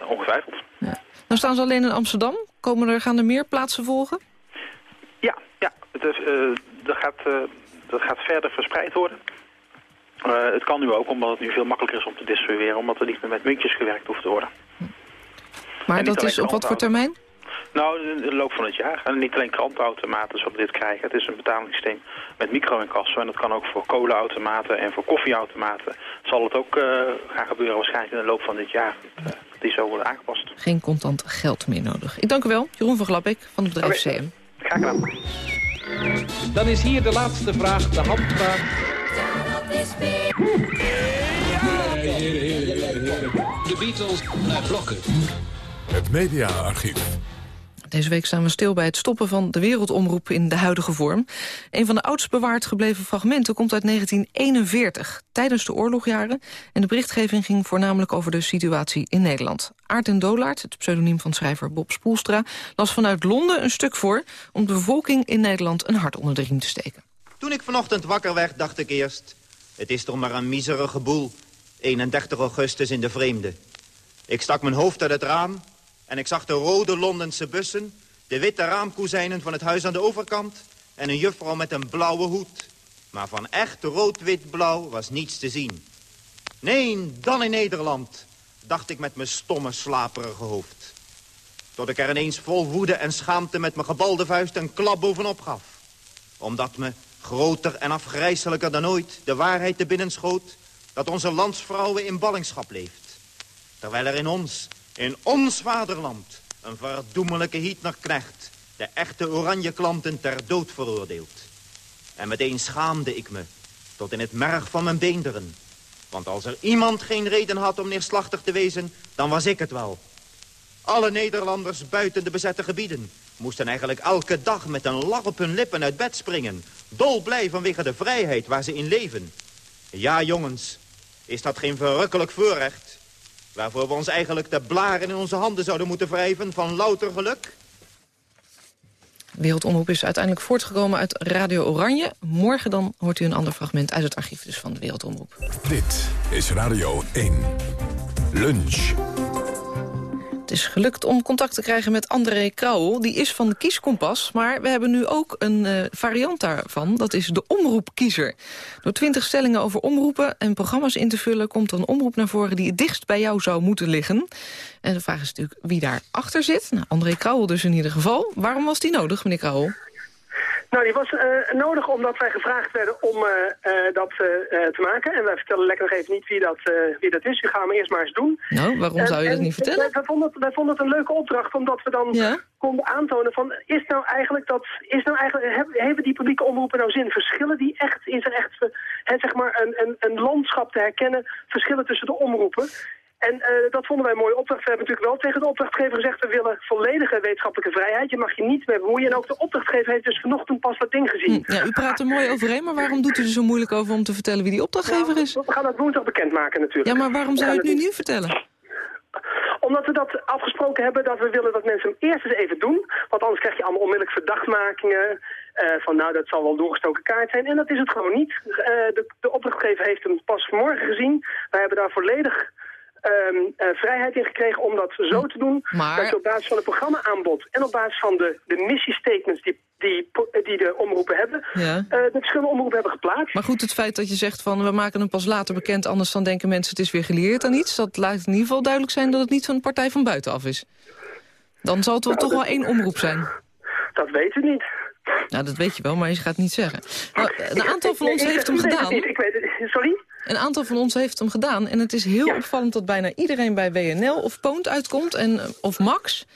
ongetwijfeld. Ja. Nou staan ze alleen in Amsterdam. Komen er, gaan er meer plaatsen volgen? Ja, ja. Het is, dat, gaat, dat gaat verder verspreid worden. Het kan nu ook, omdat het nu veel makkelijker is om te distribueren, omdat er niet meer met muntjes gewerkt hoeft te worden. Maar dat is op wat voor termijn? Nou, in de loop van het jaar. En niet alleen krantautomaten zullen dit krijgen. Het is een betalingssysteem met micro-incasso. En dat kan ook voor kolenautomaten en voor koffieautomaten. Zal het ook uh, gaan gebeuren waarschijnlijk in de loop van dit jaar. Uh, die zo worden aangepast. Geen contant geld meer nodig. Ik dank u wel, Jeroen van Glabik van het bedrijf okay. CM. Graag gedaan. Dan is hier de laatste vraag, de handvraag. De Beatles naar blokken. Het mediaarchief. Deze week staan we stil bij het stoppen van de wereldomroep in de huidige vorm. Een van de oudst bewaard gebleven fragmenten komt uit 1941, tijdens de oorlogjaren. En de berichtgeving ging voornamelijk over de situatie in Nederland. Aart en Dolaert, het pseudoniem van schrijver Bob Spoelstra, las vanuit Londen een stuk voor... om de bevolking in Nederland een hart onder de riem te steken. Toen ik vanochtend wakker werd, dacht ik eerst... het is toch maar een miserige boel. 31 augustus in de vreemde. Ik stak mijn hoofd uit het raam en ik zag de rode Londense bussen... de witte raamkozijnen van het huis aan de overkant... en een juffrouw met een blauwe hoed. Maar van echt rood-wit-blauw was niets te zien. Nee, dan in Nederland, dacht ik met mijn stomme, slaperige hoofd. Tot ik er ineens vol woede en schaamte met mijn gebalde vuist een klap bovenop gaf. Omdat me, groter en afgrijselijker dan ooit, de waarheid te binnen schoot... dat onze landsvrouwen in ballingschap leeft. Terwijl er in ons, in ons vaderland, een verdoemelijke Hitlerknecht... de echte oranje klanten ter dood veroordeelt. En meteen schaamde ik me, tot in het merg van mijn beenderen. Want als er iemand geen reden had om neerslachtig te wezen, dan was ik het wel. Alle Nederlanders buiten de bezette gebieden moesten eigenlijk elke dag met een lach op hun lippen uit bed springen. Dolblij vanwege de vrijheid waar ze in leven. Ja, jongens, is dat geen verrukkelijk voorrecht? Waarvoor we ons eigenlijk de blaren in onze handen zouden moeten wrijven van louter geluk? Wereldomroep is uiteindelijk voortgekomen uit Radio Oranje. Morgen dan hoort u een ander fragment uit het archief dus van de Wereldomroep. Dit is Radio 1. Lunch. Het is gelukt om contact te krijgen met André Krauwel. Die is van de Kieskompas, maar we hebben nu ook een uh, variant daarvan. Dat is de omroepkiezer. Door twintig stellingen over omroepen en programma's in te vullen... komt een omroep naar voren die het dichtst bij jou zou moeten liggen. En de vraag is natuurlijk wie daarachter zit. Nou, André Krauwel dus in ieder geval. Waarom was die nodig, meneer Krauwel? Nou, die was uh, nodig omdat wij gevraagd werden om uh, uh, dat te maken. En wij vertellen lekker nog even niet wie dat, wie dat is. U gaat hem eerst maar eens doen. Nou, waarom zou je dat niet vertellen? Wij, wij, vonden het, wij vonden het een leuke opdracht, omdat we dan ja? konden aantonen van... is nou eigenlijk dat... Is nou eigenlijk, hebben die publieke omroepen nou zin? Verschillen die echt? Is er echt zeg maar een, een, een landschap te herkennen? Verschillen tussen de omroepen? En uh, dat vonden wij een mooie opdracht. We hebben natuurlijk wel tegen de opdrachtgever gezegd... we willen volledige wetenschappelijke vrijheid. Je mag je niet mee bemoeien. En ook de opdrachtgever heeft dus vanochtend pas dat ding gezien. Ja, u praat er mooi overheen, maar waarom doet u er zo moeilijk over... om te vertellen wie die opdrachtgever nou, is? We gaan dat woensdag bekendmaken natuurlijk. Ja, maar waarom zou u het nu niet vertellen? Omdat we dat afgesproken hebben dat we willen dat mensen hem eerst eens even doen. Want anders krijg je allemaal onmiddellijk verdachtmakingen. van nou, dat zal wel doorgestoken kaart zijn. En dat is het gewoon niet. de, de opdrachtgever heeft hem pas vanmorgen gezien. Wij hebben daar volledig um, vrijheid in gekregen om dat zo te doen. Maar... Dat je op basis van het programma-aanbod en op basis van de, de missiestatements die, die, die de omroepen hebben, ja. uh, de verschillende omroepen hebben geplaatst. Maar goed, het feit dat je zegt van we maken hem pas later bekend, anders dan denken mensen het is weer geleerd aan iets, dat laat in ieder geval duidelijk zijn dat het niet zo'n partij van buitenaf is. Dan zal het wel toch wel één omroep zijn. Dat weet u niet. Nou, dat weet je wel, maar je gaat het niet zeggen. Nou, een aantal van ons heeft hem gedaan. Ik weet het, sorry? Een aantal van ons heeft hem gedaan. En het is heel opvallend dat bijna iedereen bij WNL of Poont uitkomt. En, of Max.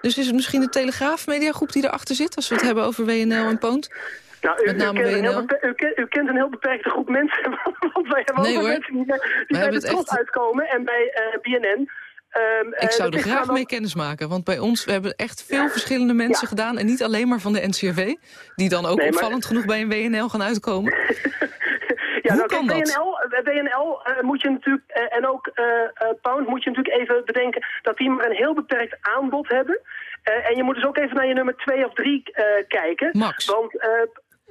Dus is het misschien de Telegraaf mediagroep die erachter zit... als we het hebben over WNL en Poont? Nou, u, Met name u, kent WNL. u, kent, u, kent een heel beperkte groep mensen. Want wij hebben nee, ook mensen die, die bij de echt... uitkomen. En bij uh, eh, BNN... Um, ik zou er graag mee kennis maken, want bij ons we hebben echt veel verschillende mensen gedaan... en niet alleen maar van de NCRV, die dan ook opvallend genoeg bij een WNL gaan uitkomen. Ja, Hoe nou, kan WNL, WNL uh, moet je natuurlijk, uh, en ook Pound moet je natuurlijk even bedenken dat die maar een heel beperkt aanbod hebben. en je moet dus ook even naar je nummer 2 of 3 kijken. Max. Want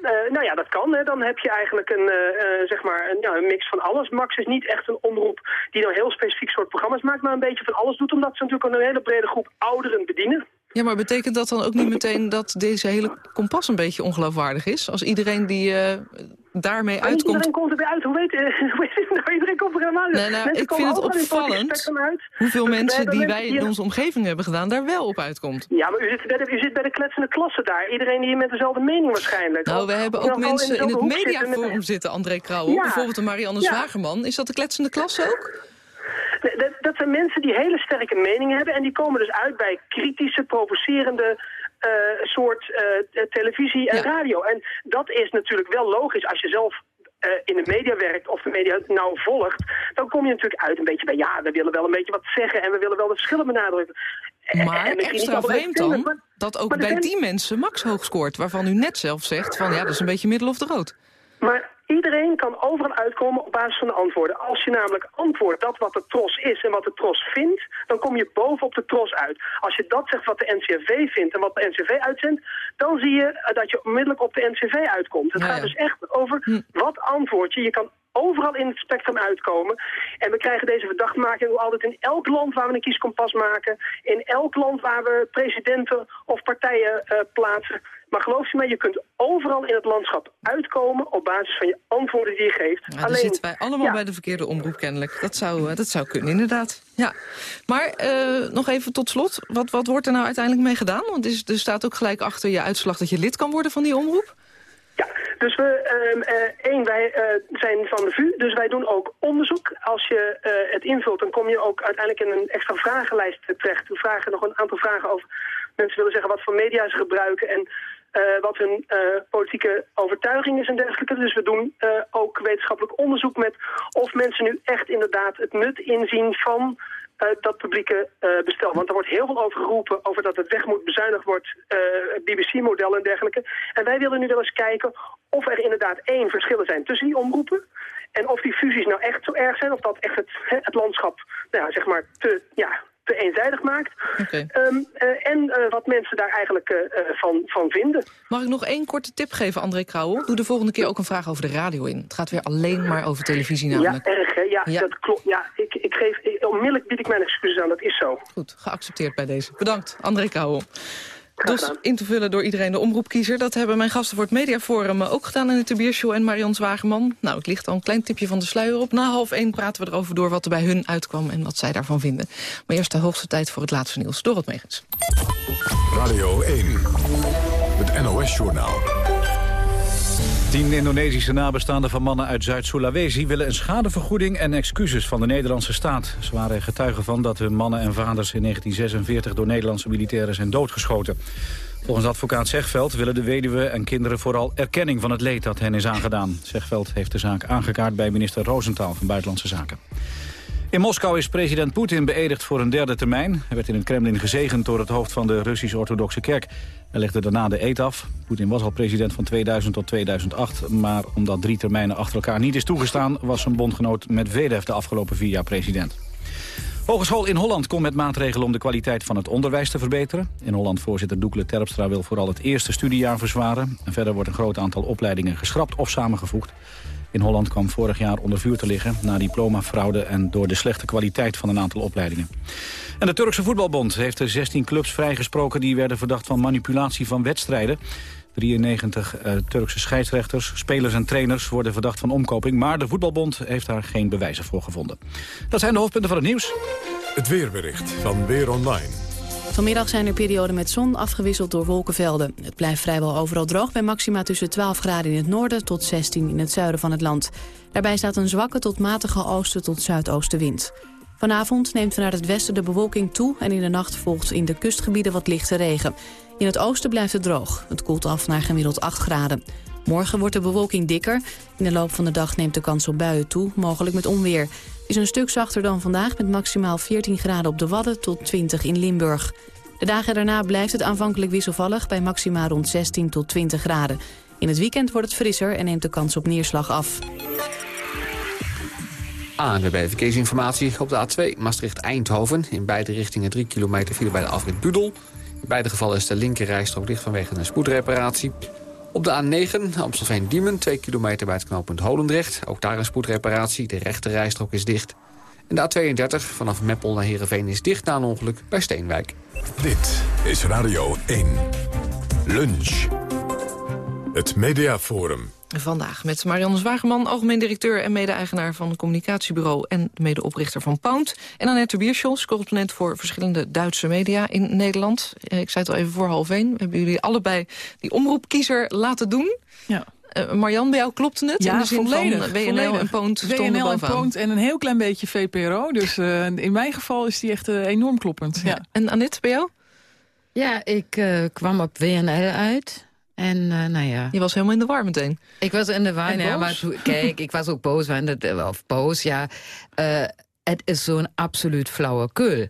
uh, nou ja, dat kan. Hè. Dan heb je eigenlijk een, uh, zeg maar een, ja, een, mix van alles. Max is niet echt een omroep die dan heel specifiek soort programma's maakt... maar een beetje van alles doet, omdat ze natuurlijk een hele brede groep ouderen bedienen. Ja, maar betekent dat dan ook niet meteen dat deze hele kompas een beetje ongeloofwaardig is? Als iedereen die uh, daarmee uitkomt... Iedereen komt erbij uit. Hoe weet, uh, hoe weet nou? Iedereen komt er helemaal uit. Nee, nou, ik vind het opvallend hoeveel mensen die wij in onze omgeving hebben gedaan... daar wel op uitkomt. Ja, maar u zit, bij de, u zit bij de kletsende klasse daar. Iedereen die met dezelfde mening waarschijnlijk. Nou, we hebben ook mensen in, het mediaforum zitten, André Krauwe. Ja. Bijvoorbeeld de Marianne ja. Zwagerman. Is dat de kletsende klasse ook? Dat, dat zijn mensen die hele sterke meningen hebben... en die komen dus uit bij kritische, provocerende uh, soort uh, televisie en radio. En dat is natuurlijk wel logisch als je zelf uh, in de media werkt of de media nou volgt... dan kom je natuurlijk uit een beetje bij... ja, we willen wel een beetje wat zeggen en we willen wel de verschillen benadrukken. Maar en, extra vreemd dan dat ook bij die mensen Max hoog scoort... waarvan u net zelf zegt van ja, dat is een beetje middel of de rood. Maar Iedereen kan overal uitkomen op basis van de antwoorden. Als je namelijk antwoordt dat wat de tros is en wat de tros vindt... dan kom je bovenop de tros uit. Als je dat zegt wat de NCRV vindt en wat de NCRV uitzendt... dan zie je dat je onmiddellijk op de NCV uitkomt. Het gaat dus echt over hm. wat antwoord je. Je kan overal in het spectrum uitkomen. En we krijgen deze verdachtmaking altijd in elk land waar we een kieskompas maken. In elk land waar we presidenten of partijen uh, plaatsen. Maar geloof je mij, je kunt overal in het landschap uitkomen op basis van je antwoorden die je geeft. Ja, Alleen zitten wij allemaal bij de verkeerde omroep kennelijk. Dat zou, uh, dat zou kunnen, inderdaad. Ja. Maar uh, nog even tot slot, wat, wat wordt er nou uiteindelijk mee gedaan? Want er staat ook gelijk achter je uitslag dat je lid kan worden van die omroep. Dus we, uh, één, wij uh, zijn van de VU, dus wij doen ook onderzoek. Als je uh, het invult, dan kom je ook uiteindelijk in een extra vragenlijst terecht. We vragen nog een aantal vragen over mensen willen zeggen wat voor media ze gebruiken en wat hun politieke overtuiging is en dergelijke. Dus we doen ook wetenschappelijk onderzoek met of mensen nu echt inderdaad het nut inzien van uh, dat publieke uh, bestel. Want er wordt heel veel over geroepen over dat het weg moet bezuinigd wordt, uh, BBC-model en dergelijke. En wij willen nu wel eens kijken of er inderdaad één verschillen zijn tussen die omroepen. En of die fusies nou echt zo erg zijn, of dat echt het, het landschap, nou ja, zeg maar, te, ja, te eenzijdig maakt. Okay. Um, uh, en uh, wat mensen daar eigenlijk uh, van, van vinden. Mag ik nog één korte tip geven, André Krauwel? Doe de volgende keer ook een vraag over de radio in. Het gaat weer alleen maar over televisie namelijk. Ja, erg hè? Ja, ja. dat klopt. Ja, ik, ik geef, onmiddellijk bied ik mijn excuses aan, dat is zo. Goed, geaccepteerd bij deze. Bedankt, André Krauwel. Dus in te vullen door iedereen de omroepkiezer. Dat hebben mijn gasten voor het Mediaforum ook gedaan in de Biershow en Marion Zwageman. Nou, het ligt al een klein tipje van de sluier op. Na half één praten we erover door wat er bij hun uitkwam en wat zij daarvan vinden. Maar eerst de hoogste tijd voor het laatste nieuws. Door het Megens. Radio 1, het NOS-journaal. Tien Indonesische nabestaanden van mannen uit Zuid-Sulawesi... willen een schadevergoeding en excuses van de Nederlandse staat. Ze waren getuigen van dat hun mannen en vaders in 1946... door Nederlandse militairen zijn doodgeschoten. Volgens advocaat Zegveld willen de weduwe en kinderen vooral erkenning van het leed dat hen is aangedaan. Zegveld heeft de zaak aangekaart bij minister Rosenthal van Buitenlandse Zaken. In Moskou is president Poetin beëdigd voor een derde termijn. Hij werd in het Kremlin gezegend door het hoofd van de Russisch-Orthodoxe Kerk. Hij legde daarna de eet af. Poetin was al president van 2000 tot 2008. Maar omdat drie termijnen achter elkaar niet is toegestaan... was zijn bondgenoot Medvedev de afgelopen vier jaar president. Hogeschool in Holland komt met maatregelen om de kwaliteit van het onderwijs te verbeteren. In Holland voorzitter Doekle Terpstra wil vooral het eerste studiejaar verzwaren. En verder wordt een groot aantal opleidingen geschrapt of samengevoegd. In Holland kwam vorig jaar onder vuur te liggen na diplomafraude en door de slechte kwaliteit van een aantal opleidingen. En de Turkse voetbalbond heeft de 16 clubs vrijgesproken die werden verdacht van manipulatie van wedstrijden. 93 uh, Turkse scheidsrechters, spelers en trainers worden verdacht van omkoping. Maar de voetbalbond heeft daar geen bewijzen voor gevonden. Dat zijn de hoofdpunten van het nieuws. Het weerbericht van Weer Online. Vanmiddag zijn er perioden met zon afgewisseld door wolkenvelden. Het blijft vrijwel overal droog bij maxima tussen 12 graden in het noorden tot 16 in het zuiden van het land. Daarbij staat een zwakke tot matige oosten tot zuidoostenwind. Vanavond neemt vanuit het westen de bewolking toe en in de nacht volgt in de kustgebieden wat lichte regen. In het oosten blijft het droog. Het koelt af naar gemiddeld 8 graden. Morgen wordt de bewolking dikker. In de loop van de dag neemt de kans op buien toe, mogelijk met onweer. Het is een stuk zachter dan vandaag met maximaal 14 graden op de Wadden tot 20 in Limburg. De dagen daarna blijft het aanvankelijk wisselvallig bij maxima rond 16 tot 20 graden. In het weekend wordt het frisser en neemt de kans op neerslag af. ANWB Verkeersinformatie op de A2 Maastricht-Eindhoven. In beide richtingen 3 kilometer file bij de afrit Budel. In beide gevallen is de linkerrijstrook dicht vanwege een spoedreparatie. Op de A9 Amstelveen-Diemen 2 kilometer bij het knooppunt Holendrecht. Ook daar een spoedreparatie, de rechterrijstrook is dicht. En de A32 vanaf Meppel naar Heerenveen is dicht na een ongeluk bij Steenwijk. Dit is Radio 1. Lunch. Het Mediaforum. Vandaag met Marianne Zwageman, algemeen directeur en mede-eigenaar van het communicatiebureau en medeoprichter van Pound. En Annette Bierschels, correspondent voor verschillende Duitse media in Nederland. Eh, ik zei het al even voor half één, hebben jullie allebei die omroepkiezer laten doen. Ja. Uh, Marjan, bij jou klopte het? Ja, in de zin volledig, van WNL volledig. en Poont stonden WNL en. Poont en een heel klein beetje VPRO. Dus uh, in mijn geval is die echt uh, enorm kloppend. Ja. En Annette, bij jou? Ja, ik uh, kwam op WNL uit. En uh, nou ja. Je was helemaal in de war meteen. Ik was in de war, ja, maar kijk, ik was ook boos. Of boos, ja. Uh, het is zo'n absoluut flauwekul.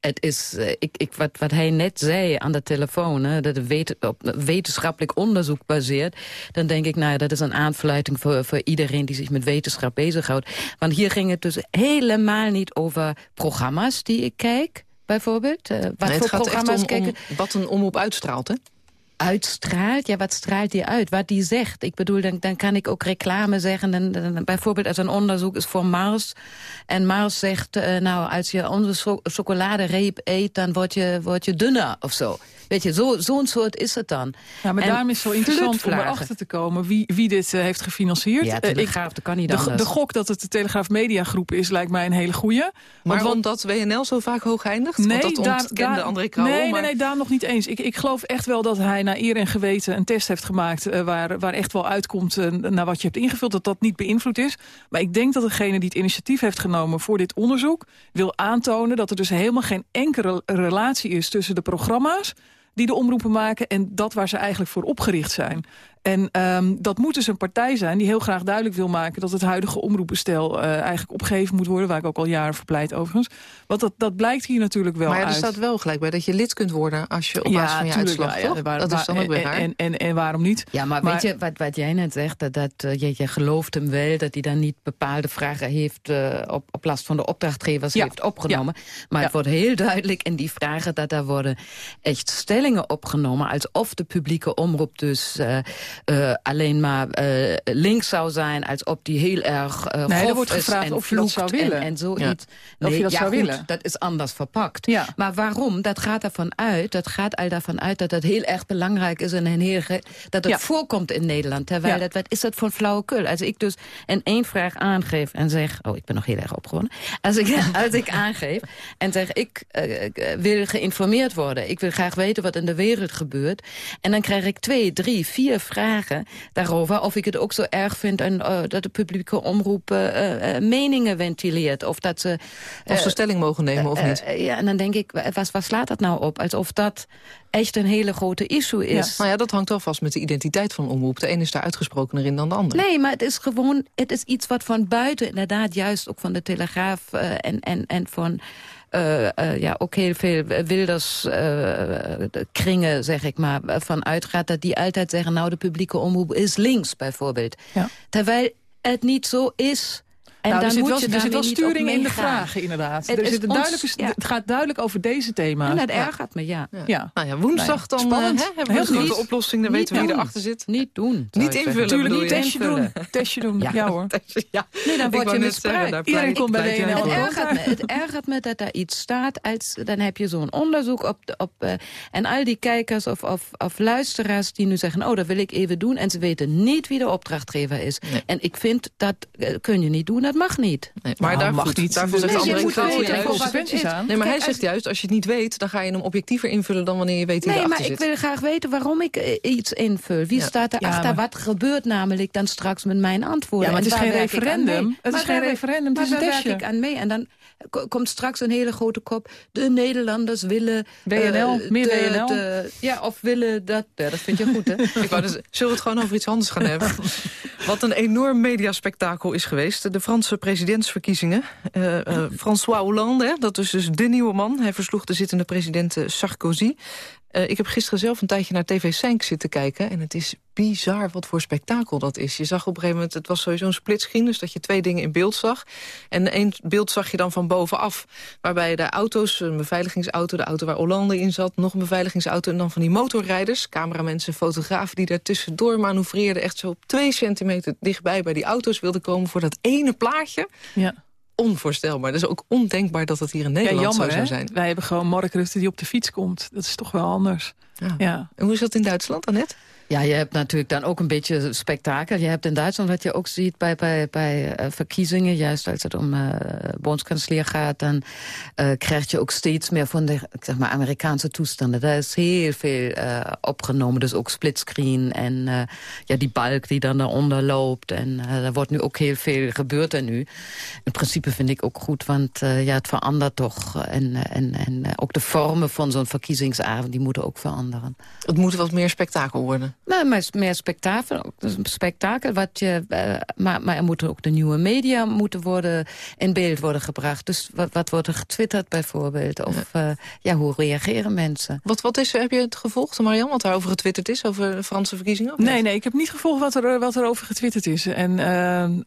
Het is, uh, ik, ik, wat, wat hij net zei aan de telefoon, hè, dat het wet, op wetenschappelijk onderzoek baseert, dan denk ik, nou ja, dat is een aanfluiting voor, voor iedereen die zich met wetenschap bezighoudt. Want hier ging het dus helemaal niet over programma's die ik kijk, bijvoorbeeld. Uh, wat nee, voor het gaat programma's echt om wat een omroep uitstraalt, hè? Uitstraalt, ja, wat straalt die uit? Wat die zegt. Ik bedoel, dan, dan kan ik ook reclame zeggen. Dan, dan, bijvoorbeeld als een onderzoek is voor Mars. En Mars zegt, uh, nou, als je onze cho chocoladereep eet... dan word je, word je dunner of zo. Weet je, zo'n zo soort is het dan. Ja, maar en daarom is het zo interessant om erachter te komen... wie, wie dit uh, heeft gefinancierd. Ja, Telegraaf, dat kan niet de, anders. De gok dat het de Telegraaf Mediagroep is, lijkt mij een hele goeie. Maar Want, omdat WNL zo vaak hoog eindigt? Nee, Want dat ontkende daar, André Krauwel. Nee, maar... nee, nee, daar nog niet eens. Ik, ik geloof echt wel dat hij naar eer en geweten een test heeft gemaakt... Uh, waar, waar echt wel uitkomt uh, naar wat je hebt ingevuld... dat dat niet beïnvloed is. Maar ik denk dat degene die het initiatief heeft genomen voor dit onderzoek... wil aantonen dat er dus helemaal geen enkele relatie is tussen de programma's die de omroepen maken en dat waar ze eigenlijk voor opgericht zijn. En um, dat moet dus een partij zijn die heel graag duidelijk wil maken... dat het huidige omroepbestel uh, eigenlijk opgegeven moet worden... waar ik ook al jaren voor pleit overigens. Want dat, dat blijkt hier natuurlijk wel Maar ja, er uit. staat wel gelijk bij dat je lid kunt worden... als je op basis van je tuurlijk, uitslag, ja, toch? ja, waar, dat waar, is dan ook weer raar. en, en, en, en waarom niet? Ja, maar, maar weet je, wat, wat jij net zegt... dat, dat uh, je, je gelooft hem wel dat hij dan niet bepaalde vragen heeft... Uh, op, op last van de opdrachtgevers ja. heeft opgenomen. Ja. Maar ja. het wordt heel duidelijk in die vragen... dat daar worden echt stellingen opgenomen... alsof de publieke omroep dus alleen maar uh, links zou zijn, als op die heel erg uh, nee, er wordt gevraagd en of je dat zou willen. En, en zoiets. Ja. Nee, of je dat ja, zou goed, willen. Dat is anders verpakt. Ja. Maar waarom? Dat gaat ervan uit, dat gaat al daarvan uit dat het heel erg belangrijk is en heel, dat het voorkomt in Nederland. Terwijl dat, wat is dat voor flauwekul? Als ik dus in één vraag aangeef en zeg, oh, ik ben nog heel erg opgewonden. Als ik, als ik aangeef en zeg, ik wil geïnformeerd worden, ik wil graag weten wat in de wereld gebeurt. En dan krijg ik twee, drie, vier vragen daarover of ik het ook zo erg vind en, uh, dat de publieke omroep uh, uh, meningen ventileert. Of dat ze... of ze stelling mogen nemen of niet. ja, en dan denk ik, wat, wat slaat dat nou op? Alsof dat echt een hele grote issue is. Ja, nou ja, dat hangt wel vast met de identiteit van een omroep. De ene is daar uitgesprokener in dan de andere. Nee, maar het is gewoon, het is iets wat van buiten, inderdaad, juist ook van de Telegraaf en, en, en van... Uh, uh, ja, ook heel veel Wilders uh, kringen, zeg ik maar, van uitgaat... dat die altijd zeggen, nou, de publieke omroep is links, bijvoorbeeld. Ja. Terwijl het niet zo is. En nou, dan er zit wel, er zit wel sturing in de vragen, inderdaad. Het, er zit een duidelijke, het gaat duidelijk over deze thema's. En dat ergert me, ja. ja. Nou ja, woensdag dan Spannend. Uh, hebben we een grote oplossing. Dan weten we wie erachter zit. Niet doen. Niet invullen. Tuurlijk niet testje doen. Testje doen. Ja, hoor. Ja. Nee, dan word je misbruikt. Iedereen komt bij WNL. Het ergert me. Het ergert me dat er iets staat. Dan heb je zo'n onderzoek op... op en al die kijkers of, of, of luisteraars die nu zeggen... oh, dat wil ik even doen. En ze weten niet wie de opdrachtgever is. En ik vind, dat kun je niet doen. Dat mag niet. Nee, maar nou, daar mag niet. Daarvoor zegt andere consequenties aan. Nee, maar hij zegt juist, als je het niet weet... dan ga je hem objectiever invullen dan wanneer je weet wie nee, erachter zit. Nee, maar ik wil graag weten waarom ik uh, iets invul. Wie ja. staat erachter? Ja, maar... Wat gebeurt namelijk dan straks met mijn antwoorden? Ja, maar het is geen referendum. Het is geen referendum, het is een testje. werk ik aan mee. En dan komt straks een hele grote kop. De Nederlanders willen... WNL, uh, meer de, WNL. De, ja, of willen dat... Ja, dat vind je goed, hè? ik wou dus, zullen we het gewoon over iets anders gaan hebben? Wat een enorm mediaspectakel is geweest. De Franse presidentsverkiezingen. Uh, uh, François Hollande, dat is dus de nieuwe man. Hij versloeg de zittende president Sarkozy. Uh, ik heb gisteren zelf een tijdje naar TV 5 zitten kijken. En het is bizar wat voor spektakel dat is. Je zag op een gegeven moment, het was sowieso een splitscreen... dus dat je twee dingen in beeld zag. En één beeld zag je dan van bovenaf. Waarbij de auto's, een beveiligingsauto, de auto waar Hollande in zat... nog een beveiligingsauto en dan van die motorrijders... cameramensen, fotografen die daar tussendoor manoeuvreerden... echt zo op twee centimeter dichtbij bij die auto's wilden komen... voor dat ene plaatje. Ja onvoorstelbaar. Dat is ook ondenkbaar dat dat hier in Nederland ja, jammer, zou zijn. Wij hebben gewoon Mark Rutte die op de fiets komt. Dat is toch wel anders. Ja. ja. En hoe is dat in Duitsland, Annette? Ja, je hebt natuurlijk dan ook een beetje spektakel. Je hebt in Duitsland, wat je ook ziet bij, bij, bij uh, verkiezingen... juist als het om uh, bondskanselier gaat... dan uh, krijg je ook steeds meer van de zeg maar, Amerikaanse toestanden. Daar is heel veel opgenomen, dus ook splitscreen... en ja, die balk die dan daaronder loopt. En er wordt nu ook heel veel gebeurd er nu. In principe vind ik ook goed, want ja, het verandert toch. En, en, en ook de vormen van zo'n verkiezingsavond, die moeten ook veranderen. Het moet wat meer spektakel worden. Nou, maar meer spektakel, spektakel wat je, uh, maar, maar er moeten ook de nieuwe media moeten worden in beeld worden gebracht. Dus wat, wat wordt er getwitterd bijvoorbeeld? Of ja. Uh, ja, hoe reageren mensen? Wat, wat is, heb je het gevolgd, Marian, wat daarover getwitterd is, over de Franse verkiezingen? Nee, nee, ik heb niet gevolgd wat er, wat er over getwitterd is. En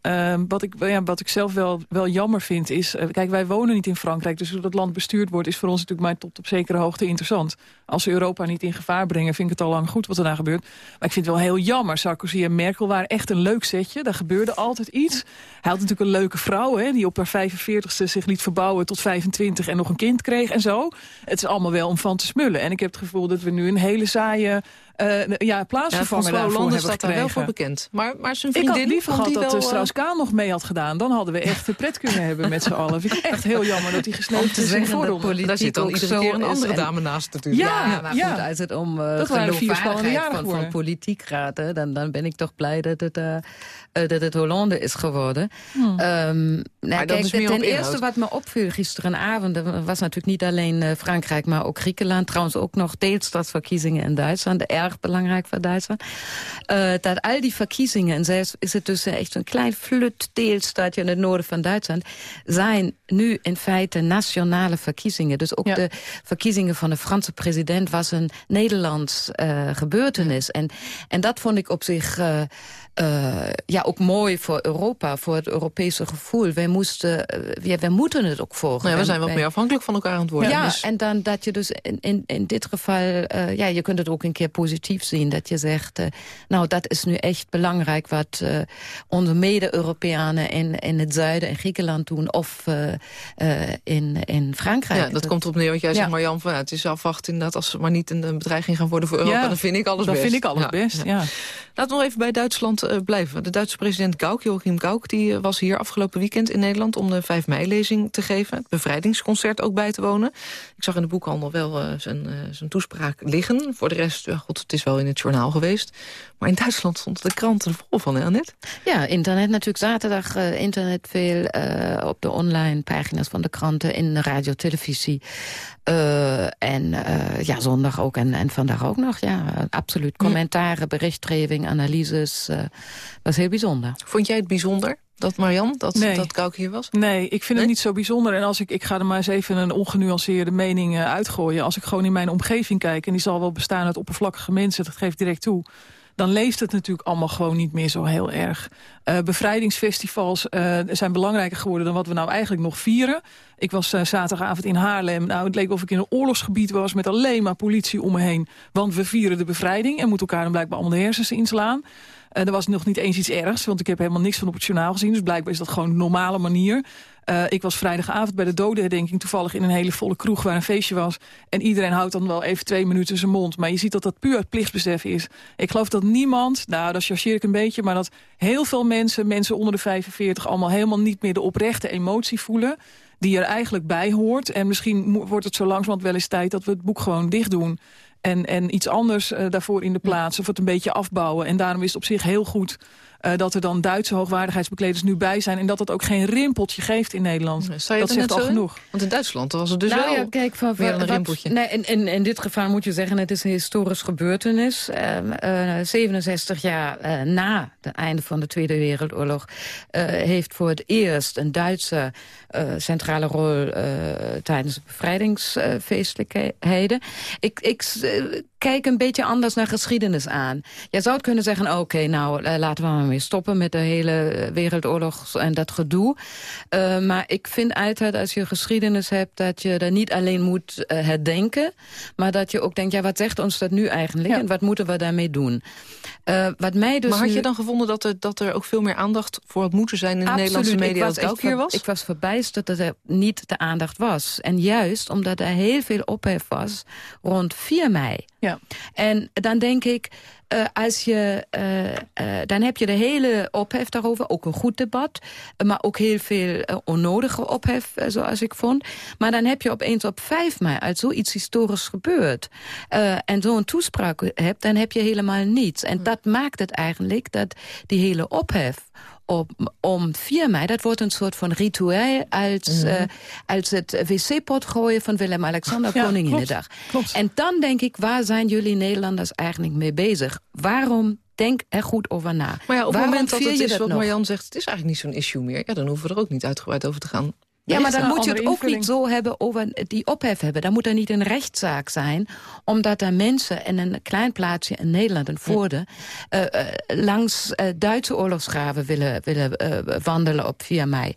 uh, wat, ik, ja, wat ik zelf wel, wel jammer vind is, kijk, wij wonen niet in Frankrijk, dus hoe dat land bestuurd wordt is voor ons natuurlijk maar tot op zekere hoogte interessant. Als ze Europa niet in gevaar brengen, vind ik het al lang goed wat er daar gebeurt. Maar ik vind het wel heel jammer. Sarkozy en Merkel waren echt een leuk setje. Daar gebeurde altijd iets. Hij had natuurlijk een leuke vrouw... Hè, die op haar 45ste zich liet verbouwen tot 25 en nog een kind kreeg en zo. Het is allemaal wel om van te smullen. En ik heb het gevoel dat we nu een hele saaie uh, ja, plaatsvervanger ja, daarvoor hebben staat daar wel voor bekend. Maar, maar zijn vriendin... Ik had liever gehad dat wel, Strauss-Kaan nog mee had gedaan. Dan hadden we echt de pret kunnen hebben met z'n allen. Vind ik echt heel jammer dat hij gesnoten is in de Daar zit dan iedere keer een andere dame naast natuurlijk. Ja, ja maar goed, als het om uh, geloofwaardigheid van, van politiek gaat... Hè, dan, dan ben ik toch blij dat het, uh, dat het Hollande is geworden. Hmm. Um, nou, kijk, ten eerste wat me opviel gisterenavond... was natuurlijk niet alleen Frankrijk, maar ook Griekenland. Trouwens ook nog deelstadsverkiezingen in Duitsland. De belangrijk voor Duitsland. Uh, dat al die verkiezingen, en zelfs is het dus echt een klein flut deelstaatje in het noorden van Duitsland, zijn nu in feite nationale verkiezingen. Dus ook de verkiezingen van de Franse president was een Nederlands gebeurtenis. En, en dat vond ik op zich uh, uh, ja, ook mooi voor Europa, voor het Europese gevoel. Wij, moesten, uh, wij moeten het ook volgen. Nou ja, we zijn wat meer afhankelijk van elkaar aan het worden. Ja, dus... en dan dat je dus in, in, in dit geval... Uh, ja, je kunt het ook een keer positief zien. Dat je zegt, nou, dat is nu echt belangrijk... wat onze mede-Europeanen in, in het zuiden, in Griekenland doen... of in, in Frankrijk. Ja, dat, dat komt op neer wat jij ja. zegt, Marjan. Van, ja, het is afwachten inderdaad, als ze maar niet een, bedreiging gaan worden voor Europa... dan vind ik alles dan best. vind ik alles best, ja. Laten we nog even bij Duitsland uh, blijven. De Duitse president Gauck, Joachim Gauck, die uh, was hier afgelopen weekend in Nederland... om de 5 mei-lezing te geven, het bevrijdingsconcert ook bij te wonen. Ik zag in de boekhandel wel uh, zijn, zijn toespraak liggen. Voor de rest, ja, goed, het is wel in het journaal geweest. Maar in Duitsland stond de kranten vol van, hè, net? Ja, internet natuurlijk. Zaterdag internet veel op de online pagina's van de kranten... in de radio, televisie. en ja, zondag ook en, en vandaag ook nog, ja. Absoluut. Commentaren, berichtgeving, analyses. Uh, was heel bijzonder. Vond jij het bijzonder? Dat Marian, dat, nee. dat Kouk hier was? Nee, ik vind het niet zo bijzonder. En als ik, ik ga er maar eens even een ongenuanceerde mening uitgooien. Als ik gewoon in mijn omgeving kijk... en die zal wel bestaan uit oppervlakkige mensen, dat geeft direct toe dan leeft het natuurlijk allemaal gewoon niet meer zo heel erg. Uh, bevrijdingsfestivals uh, zijn belangrijker geworden dan wat we nou eigenlijk nog vieren. Ik was uh, zaterdagavond in Haarlem. Nou, het leek of ik in een oorlogsgebied was met alleen maar politie om me heen. Want we vieren de bevrijding en moeten elkaar dan blijkbaar allemaal de hersens inslaan. Er was nog niet eens iets ergs, want ik heb helemaal niks van op het journaal gezien. Dus blijkbaar is dat gewoon een normale manier. Uh, ik was vrijdagavond bij de dodenherdenking toevallig in een hele volle kroeg waar een feestje was. En iedereen houdt dan wel even twee minuten zijn mond. Maar je ziet dat dat puur het plichtsbesef is. Ik geloof dat niemand, nou dat chargeer ik een beetje... maar dat heel veel mensen, mensen onder de 45... allemaal helemaal niet meer de oprechte emotie voelen die er eigenlijk bij hoort. En misschien wordt het zo langzamerhand wel eens tijd dat we het boek gewoon dicht doen. En, en iets anders uh, daarvoor in de plaats. Of het een beetje afbouwen. En daarom is het op zich heel goed uh, dat er dan Duitse hoogwaardigheidsbekleders nu bij zijn... en dat het ook geen rimpeltje geeft in Nederland. Dat zegt al genoeg. Want in Duitsland was het dus nou, wel ja, kijk, van, rimpeltje. Nee, in, in, in, dit geval moet je zeggen, het is een historisch gebeurtenis. Uh, 67 jaar uh, na het einde van de Tweede Wereldoorlog... Uh, heeft voor het eerst een Duitse centrale rol... tijdens de bevrijdingsfeestelijkheden. ik, ik kijk een beetje anders naar geschiedenis aan. Je zou het kunnen zeggen, oké, okay, nou, laten we maar weer stoppen met de hele wereldoorlog en dat gedoe. Uh, maar ik vind altijd, als je geschiedenis hebt, dat je er niet alleen moet uh, herdenken, maar dat je ook denkt, ja, wat zegt ons dat nu eigenlijk ja. en wat moeten we daarmee doen? Uh, wat mij dus maar had je dan gevonden dat er, dat er ook veel meer aandacht voor had moeten zijn in de. Nederlandse media was, elke keer was? Ik was verbijsterd dat er niet de aandacht was. En juist omdat er heel veel ophef was rond 4 mei. Ja. En dan denk ik, uh, als je, uh, uh, dan heb je de hele ophef daarover, ook een goed debat, maar ook heel veel onnodige ophef, zoals ik vond. Maar dan heb je opeens op 5 mei uit zoiets historisch gebeurd en zo'n toespraak hebt, dan heb je helemaal niets. En dat maakt het eigenlijk dat die hele ophef op, om 4 mei, dat wordt een soort van ritueel als, mm -hmm. uh, als het wc-pot gooien van Willem-Alexander ja, Koninginnedag. Klopt. En dan denk ik, waar zijn jullie Nederlanders eigenlijk mee bezig? Waarom denk er goed over na. Maar ja, op het moment dat het is dat wat? Marjan zegt... het is eigenlijk niet zo'n issue meer... Ja, dan hoeven we er ook niet uitgebreid over te gaan. Ja, maar dan een moet je het ook niet zo hebben over die ophef hebben. Dan moet er niet een rechtszaak zijn, omdat er mensen in een klein plaatsje in Nederland, in Voorde, uh, uh, langs uh, Duitse oorlogsgraven willen, willen wandelen op 4 mei.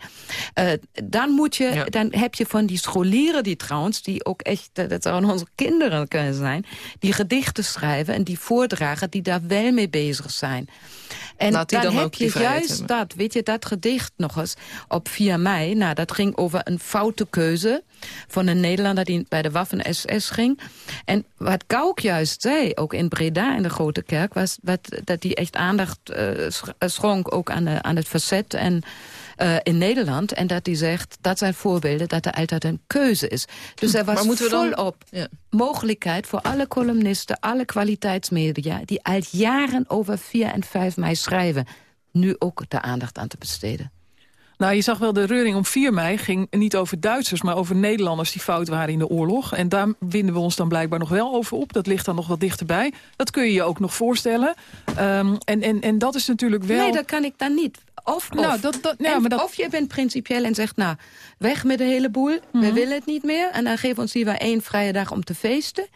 dan, moet je, ja. dan heb je van die scholieren die trouwens, die ook echt, dat zouden onze kinderen kunnen zijn, die gedichten schrijven en die voordragen, die daar wel mee bezig zijn. En die dan, dan heb die je juist hebben. dat, weet je, dat gedicht nog eens op 4 mei. Nou, dat ging over een foute keuze van een Nederlander die bij de Waffen-SS ging. En wat Gauk juist zei, ook in Breda in de Grote Kerk... was wat, dat hij echt aandacht uh, schonk ook aan, de, aan het verzet en... Uh, in Nederland. En dat hij zegt, dat zijn voorbeelden dat er altijd een keuze is. Dus er was volop ja. mogelijkheid voor alle columnisten, alle kwaliteitsmedia... die al jaren over 4 en 5 mei schrijven... nu ook de aandacht aan te besteden. Nou, je zag wel, de reuring om 4 mei ging niet over Duitsers... maar over Nederlanders die fout waren in de oorlog. En daar winden we ons dan blijkbaar nog wel over op. Dat ligt dan nog wat dichterbij. Dat kun je je ook nog voorstellen. Um, en, en, en dat is natuurlijk wel... Nee, dat kan ik dan niet. Of, of. Nou, dat, dat, en, maar dat... of je bent principieel en zegt, nou, weg met de hele boel. Mm -hmm. We willen het niet meer. En dan geef ons liever één vrije dag om te feesten.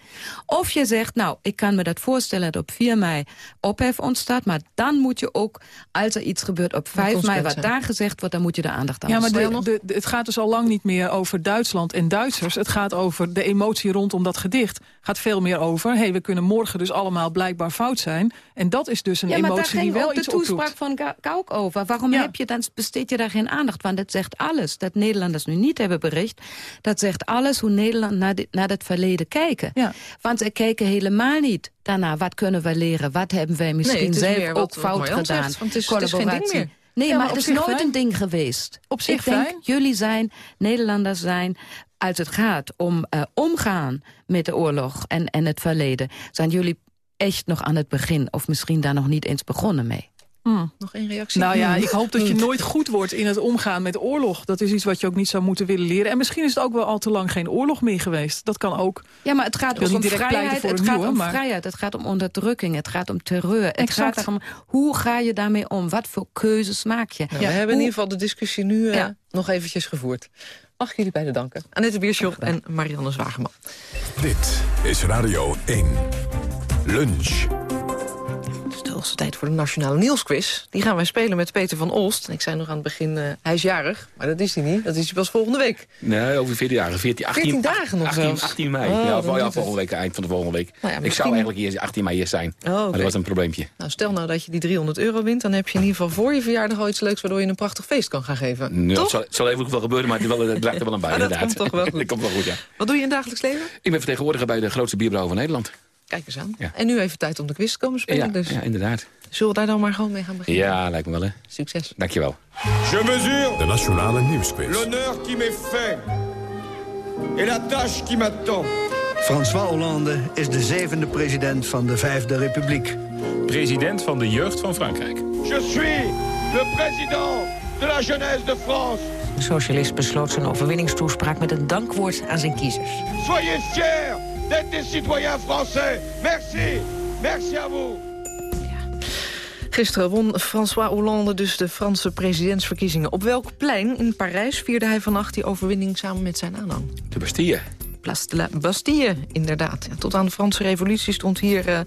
Of je zegt, nou, ik kan me dat voorstellen dat op 4 mei ophef ontstaat. Maar dan moet je ook, als er iets gebeurt op 5 mei... wat daar gezegd wordt, dan moet je de aandacht aan Ja, maar de, de, de, het gaat dus al lang niet meer over Duitsland en Duitsers. Het gaat over de emotie rondom dat gedicht. gaat veel meer over, hé, hey, we kunnen morgen dus allemaal blijkbaar fout zijn. En dat is dus een ja, emotie die wel iets oproept. de toespraak van Kauk over. Waarom ja. heb je dan, besteed je daar geen aandacht? Want het zegt alles. Dat Nederlanders nu niet hebben bericht. Dat zegt alles hoe Nederland naar, de, naar het verleden kijken. Ja. Want ze kijken helemaal niet daarna. Wat kunnen we leren? Wat hebben wij misschien nee, zelf ook wat, fout gedaan? Zegt, want het is, het is geen ding meer. Nee, ja, maar, het is nooit fijn. een ding geweest. Op zich Ik denk, fijn. jullie zijn, Nederlanders zijn, als het gaat om uh, omgaan met de oorlog en, en het verleden... zijn jullie echt nog aan het begin of misschien daar nog niet eens begonnen mee. Mm. Nog één reactie? Nou ja, ik hoop dat je nooit goed wordt in het omgaan met oorlog. Dat is iets wat je ook niet zou moeten willen leren. En misschien is het ook wel al te lang geen oorlog meer geweest. Dat kan ook. Ja, maar het gaat ook om vrijheid. Het gaat nieuwe, om maar... vrijheid. Het gaat om onderdrukking. Het gaat om terreur. Het exact. gaat om hoe ga je daarmee om? Wat voor keuzes maak je? Nou, ja, we hebben hoe... in ieder geval de discussie nu uh, ja. nog eventjes gevoerd. Mag ik jullie beiden danken. Annette Bierschop en Marianne Zwageman. Dit is Radio 1. Lunch. Inmiddels tijd voor de Nationale Nieuwsquiz. Die gaan wij spelen met Peter van Olst. En ik zei nog aan het begin, uh, hij is jarig. Maar dat is hij niet, dat is hij pas volgende week. Nee, over 14 dagen. 14, 18, 14 dagen nog 18, zelfs. 18 mei. Oh, ja, volgende week, eind van de volgende week. Nou ja, Ik zou eigenlijk eerst 18 mei eerst zijn. Oh, Maar dat was een probleempje. Nou, stel nou dat je die 300 euro wint... dan heb je in ieder geval voor je verjaardag al iets leuks... waardoor je een prachtig feest kan gaan geven. Toch? het zal, even ook wel gebeuren, maar het, wel, het er wel een bij, Ah, dat inderdaad. komt toch wel goed. dat komt wel goed, ja. Wat doe je in het dagelijks leven? Ik ben vertegenwoordiger bij de grootste bierbrouwer van Nederland. Kijk eens aan. Ja. En nu even tijd om de quiz te komen spelen. Ja, dus ja, inderdaad. zullen we daar dan maar gewoon mee gaan beginnen? Ja, lijkt me wel, hè. Succes. Dankjewel. Je mesure De Nationale Nieuwsquiz. l'honneur qui m'est fait et la tâche qui m'attend. François Hollande is de zevende president van de Vijfde Republiek. President van de jeugd van Frankrijk. Je suis le président de la jeunesse de France. De socialist besloot zijn overwinningstoespraak met een dankwoord aan zijn kiezers. Soyez fiers d'être des citoyens français. Merci. Merci à vous. Gisteren won François Hollande dus de Franse presidentsverkiezingen. Op welk plein in Parijs vierde hij vannacht die overwinning samen met zijn aanhang? De Bastille. Place de la Bastille, inderdaad. Tot aan de Franse revolutie stond hier eh,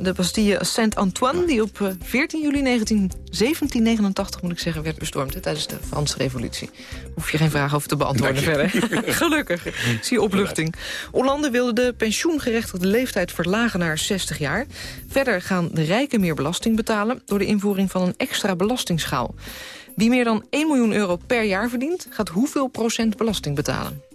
de Bastille Saint-Antoine... die op eh, 14 juli 19, 1789 moet ik zeggen, werd bestormd... hè, tijdens de Franse revolutie. Hoef je geen vraag over te beantwoorden verder. Gelukkig. Zie je opluchting. Hollande wilde de pensioengerechtigde leeftijd verlagen naar 60 jaar. Verder gaan de rijken meer belasting betalen... door de invoering van een extra belastingsschaal. Wie meer dan 1 miljoen euro per jaar verdient... gaat hoeveel procent belasting betalen?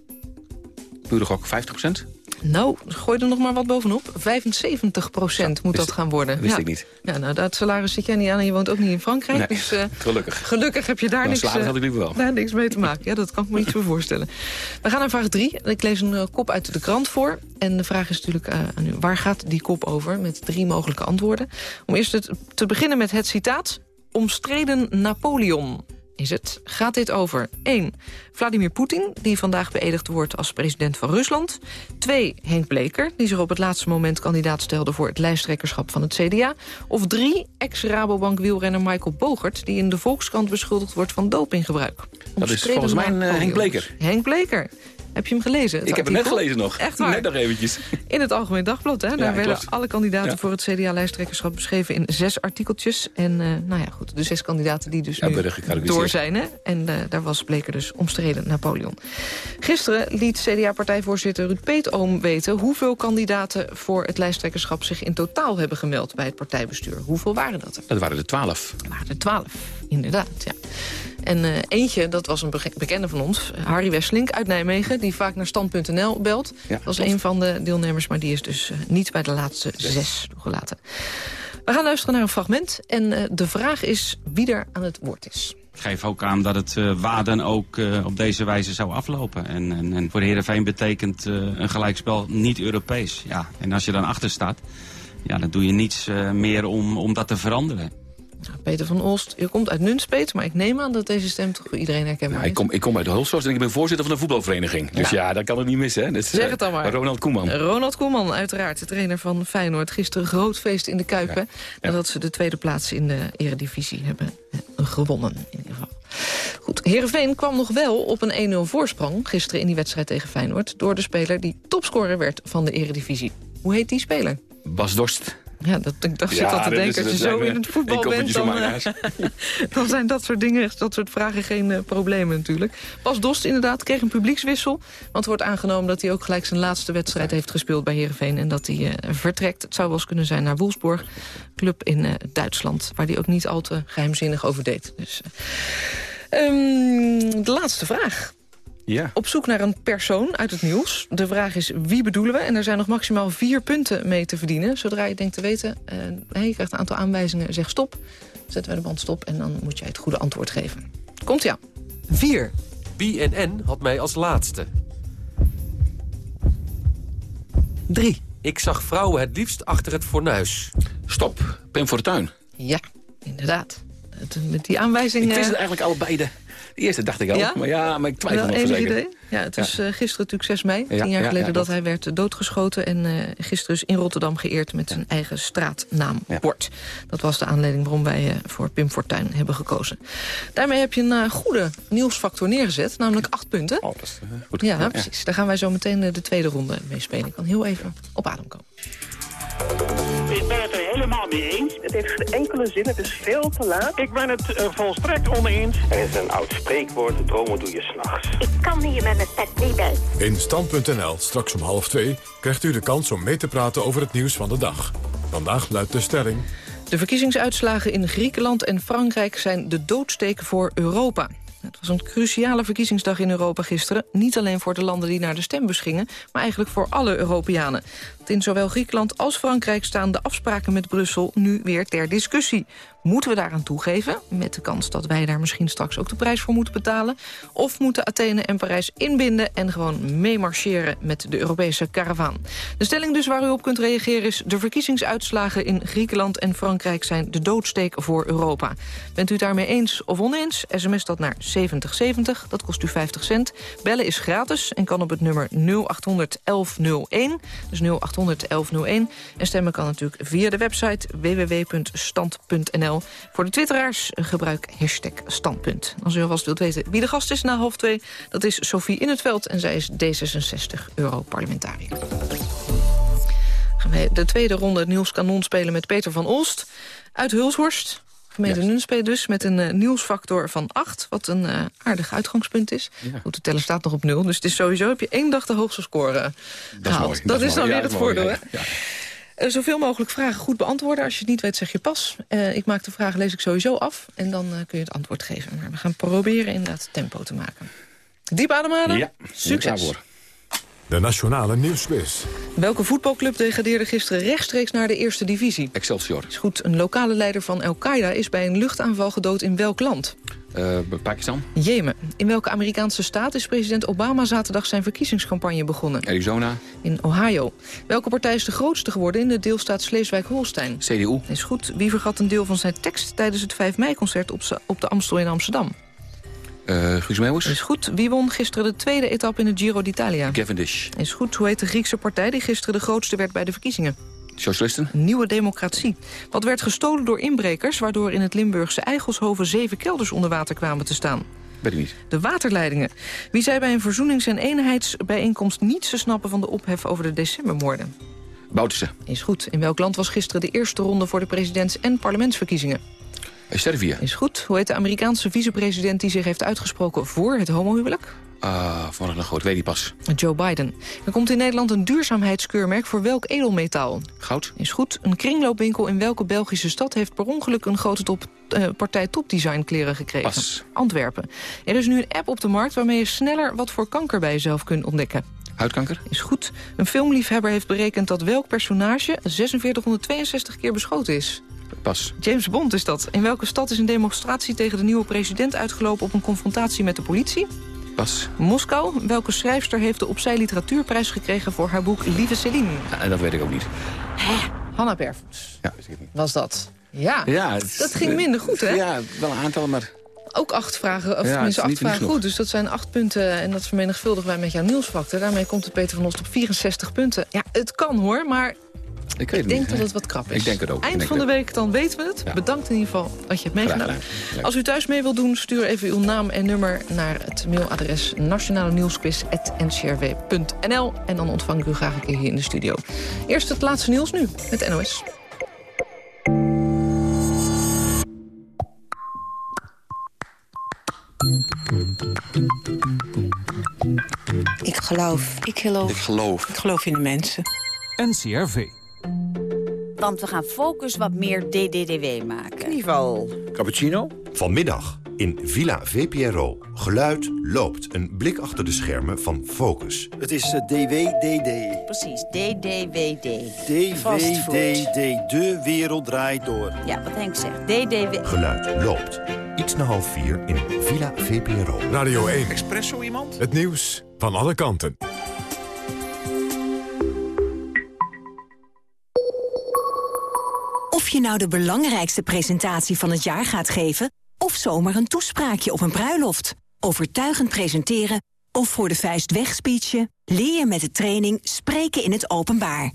Pure gok, 50 procent? Nou, gooi er nog maar wat bovenop. 75 procent moet dat gaan worden. wist ja. ik niet. Ja, nou, dat salaris zit jij niet aan en je woont ook niet in Frankrijk. Nee, dus eh, gelukkig. gelukkig heb je daar Dan niks, salaris eh, had ik liever wel. daar niks mee te maken. Ja, dat kan ik me niet zo voorstellen. We gaan naar vraag 3. Ik lees een eh, kop uit de krant voor. En de vraag is natuurlijk eh, aan u, waar gaat die kop over? Met drie mogelijke antwoorden. Om eerst te beginnen met het citaat. Omstreden Napoleon is het. Gaat dit over 1. Vladimir Poetin, die vandaag beëdigd wordt als president van Rusland. 2. Henk Bleker, die zich op het laatste moment kandidaat stelde... voor het lijsttrekkerschap van het CDA. Of 3. Ex-Rabobank wielrenner Michael Bogert... die in de Volkskrant beschuldigd wordt van dopinggebruik. Dat is volgens mij eh. Henk Bleker. Henk Bleker. Heb je hem gelezen? Ik heb het net gelezen nog. Echt waar? Net nog eventjes. In het Algemeen Dagblad, hè? Daar Ja, werden klopt. alle kandidaten Ja. voor het CDA-lijsttrekkerschap beschreven in zes artikeltjes. En eh, nou ja, goed, de zes kandidaten die dus Ja, nu door zijn. Hè? En eh, daar was Bleker dus omstreden Napoleon. Gisteren liet CDA-partijvoorzitter Ruud Peetoom weten... hoeveel kandidaten voor het lijsttrekkerschap zich in totaal hebben gemeld bij het partijbestuur. Hoeveel waren dat er? Dat waren er 12. Er waren er twaalf, inderdaad, ja. En eh, eentje, dat was een bekende van ons, Harry Wesselink uit Nijmegen... die vaak naar stand.nl belt. Ja, dat was een van de deelnemers, maar die is dus eh, niet bij de laatste zes toegelaten. We gaan luisteren naar een fragment en eh, de vraag is wie er aan het woord is. Ik geef ook aan dat het eh, waar dan ook eh, op deze wijze zou aflopen. En, en, en voor Heerenveen betekent eh, een gelijkspel niet Europees. Ja, en als je dan achter staat, ja, dan doe je niets eh, meer om, om dat te veranderen. Peter van Olst, je komt uit Nunspeet, maar ik neem aan dat deze stem toch voor iedereen herkenbaar Nou, is. ik, kom, ik kom uit de en ik ben voorzitter van de voetbalvereniging. Dus ja, dat kan het niet missen. Hè. Zeg eh, het dan maar. Ronald Koeman. Ronald Koeman, uiteraard, de trainer van Feyenoord. Gisteren groot feest in de Kuip, nadat ze de tweede plaats in de eredivisie hebben eh, gewonnen. In ieder geval. Goed, Heerenveen kwam nog wel op een 1-0 voorsprong... gisteren in die wedstrijd tegen Feyenoord... door de speler die topscorer werd van de eredivisie. Hoe heet die speler? Bas Dorst. Ja, dat, ik dacht, Ja, zit al te denken, als je zo in het voetbal bent... Dan, eh, dan zijn dat soort dingen, dat soort vragen geen eh, problemen natuurlijk. Bas Dost inderdaad kreeg een publiekswissel. Want wordt aangenomen dat hij ook gelijk zijn laatste wedstrijd heeft gespeeld bij Heerenveen. En dat hij eh, vertrekt. Het zou wel eens kunnen zijn naar Wolfsburg, club in Duitsland. Waar hij ook niet al te geheimzinnig over deed. Dus, eh. Ehm, de laatste vraag. Ja. Op zoek naar een persoon uit het nieuws. De vraag is wie bedoelen we? En er zijn nog maximaal vier punten mee te verdienen. Zodra je denkt te weten, eh, je krijgt een aantal aanwijzingen. Zeg stop, zetten we de band stop en dan moet jij het goede antwoord geven. Komt ja. 4. BNN had mij als laatste. 3. Ik zag vrouwen het liefst achter het fornuis. Stop. Pim Fortuyn. Ja, inderdaad. Met die aanwijzing... Ik wist eh, het eigenlijk allebei. De eerste dacht ik al. Ja? Maar ja, maar ik twijfel nog zeker. idee? Ja, het was eh, gisteren natuurlijk 6 mei, tien jaar ja, geleden dat dat. hij werd doodgeschoten. En eh, gisteren is in Rotterdam geëerd met zijn eigen straatnaambord. Dat was de aanleiding waarom wij eh, voor Pim Fortuyn hebben gekozen. Daarmee heb je een goede nieuwsfactor neergezet, namelijk acht punten. Oh, dat is goed. Ja, precies. Daar gaan wij zo meteen de tweede ronde mee spelen. Ik kan heel even op adem komen. Ik ben het er helemaal mee eens. Het heeft geen enkele zin, het is veel te laat. Ik ben het uh, volstrekt oneens. Er is een oud spreekwoord, dromen doe je s'nachts. Ik kan hier met mijn pet niet bij. In Stand.nl, straks om half twee, krijgt u de kans om mee te praten over het nieuws van de dag. Vandaag luidt de stelling... De verkiezingsuitslagen in Griekenland en Frankrijk zijn de doodsteken voor Europa. Het was een cruciale verkiezingsdag in Europa gisteren. Niet alleen voor de landen die naar de stembus gingen... maar eigenlijk voor alle Europeanen. In zowel Griekenland als Frankrijk staan de afspraken met Brussel... nu weer ter discussie. Moeten we daaraan toegeven, met de kans dat wij daar misschien straks ook de prijs voor moeten betalen? Of moeten Athene en Parijs inbinden en gewoon meemarcheren met de Europese karavaan? De stelling dus waar u op kunt reageren is... de verkiezingsuitslagen in Griekenland en Frankrijk zijn de doodsteek voor Europa. Bent u daarmee eens of oneens? SMS dat naar 7070, dat kost u 50 cent. Bellen is gratis en kan op het nummer 0800 1101. Dus 0800 1101. En stemmen kan natuurlijk via de website www.stand.nl. Voor de twitteraars gebruik hashtag standpunt. Als u alvast wilt weten wie de gast is na half twee... dat is Sophie In het Veld en zij is D66-Europarlementariër. Gaan we de tweede ronde Niels Kanon spelen met Peter van Olst uit Hulshorst. Gemeente yes. Nunspeet dus, met een uh, nieuwsfactor van 8... wat een uh, aardig uitgangspunt is. Ja. Goed, de teller staat nog op 0, dus het is sowieso heb je één dag de hoogste score dat gehaald. Is dat, dat, is dan weer het voordeel, hè? Uh, zoveel mogelijk vragen goed beantwoorden. Als je het niet weet, zeg je pas. Uh, ik maak de vraag, lees ik sowieso af. En dan uh, kun je het antwoord geven. Maar we gaan proberen inderdaad tempo te maken. Diep ademhalen? Ja, Succes. De Nationale Nieuwsquiz. Welke voetbalclub degradeerde gisteren rechtstreeks naar de eerste divisie? Excelsior. Is goed. Een lokale leider van Al-Qaeda is bij een luchtaanval gedood in welk land? Uh, Pakistan. Jemen. In welke Amerikaanse staat is president Obama zaterdag zijn verkiezingscampagne begonnen? Arizona. In Ohio. Welke partij is de grootste geworden in de deelstaat Sleeswijk-Holstein? CDU. Is goed. Wie vergat een deel van zijn tekst tijdens het 5 mei-concert op, op de Amstel in Amsterdam? Uh, Guus Meeuwis. Is goed. Wie won gisteren de tweede etappe in de Giro d'Italia? Cavendish. Is goed. Hoe heet de Griekse partij die gisteren de grootste werd bij de verkiezingen? Socialisten. Nieuwe Democratie. Wat werd gestolen door inbrekers... waardoor in het Limburgse Eigelshoven zeven kelders onder water kwamen te staan? Weet ik niet. De waterleidingen. Wie zei bij een verzoenings- en eenheidsbijeenkomst... niets te snappen van de ophef over de decembermoorden? Bouterse. Is goed. In welk land was gisteren de eerste ronde... voor de presidents- en parlementsverkiezingen? Servië. Is goed. Hoe heet de Amerikaanse vicepresident die zich heeft uitgesproken voor het homohuwelijk? Uh, van een groot weet die pas. Joe Biden. Er komt in Nederland een duurzaamheidskeurmerk voor welk edelmetaal? Goud. Is goed. Een kringloopwinkel in welke Belgische stad heeft per ongeluk een grote top, uh, partij topdesign kleren gekregen? Pas. Antwerpen. Er is nu een app op de markt waarmee je sneller wat voor kanker bij jezelf kunt ontdekken. Huidkanker? Is goed. Een filmliefhebber heeft berekend dat welk personage 4662 keer beschoten is? Pas. James Bond is dat. In welke stad is een demonstratie tegen de nieuwe president uitgelopen op een confrontatie met de politie? Pas. Moskou. Welke schrijfster heeft de Opzij Literatuurprijs gekregen voor haar boek Lieve Céline? Ja, dat weet ik ook niet. Hè? Hanna Bervoets. Ja, weet ik niet. Was dat? Ja. ja het, dat ging minder goed, hè? Ja, wel een aantal, maar... Ook acht vragen, of ja, tenminste acht vragen goed. Dus dat zijn acht punten en dat vermenigvuldigen wij met jouw nieuwsfactor. Daarmee komt het Peter van Olst op 64 punten. Ja, het kan hoor, maar ik, weet ik denk niet, dat het wat krap is. Ik denk het ook. Eind van de week, dan weten we het. Ja. Bedankt in ieder geval dat je hebt meegedaan. Leuk. Als u thuis mee wilt doen, stuur even uw naam en nummer... naar het mailadres nationale nieuwsquiz.ncrw.nl. En dan ontvang ik u graag een keer hier in de studio. Eerst het laatste nieuws nu, het NOS. Ik geloof. Ik geloof. Ik geloof. Ik geloof in de mensen. NCRV. Want we gaan Focus wat meer DDDW maken. Knieval. Cappuccino? Vanmiddag in Villa VPRO. Geluid loopt. Een blik achter de schermen van Focus. Het is uh, DWDD. Precies, DDWD. DWDD. De wereld draait door. Ja, wat Henk zegt. DDW. Geluid loopt. Iets na half vier in Villa VPRO. Radio 1. Espresso iemand? Het nieuws van alle kanten. Je nou de belangrijkste presentatie van het jaar gaat geven... of zomaar een toespraakje op een bruiloft. Overtuigend presenteren of voor de vuist wegspeechen... leer je met de training Spreken in het Openbaar.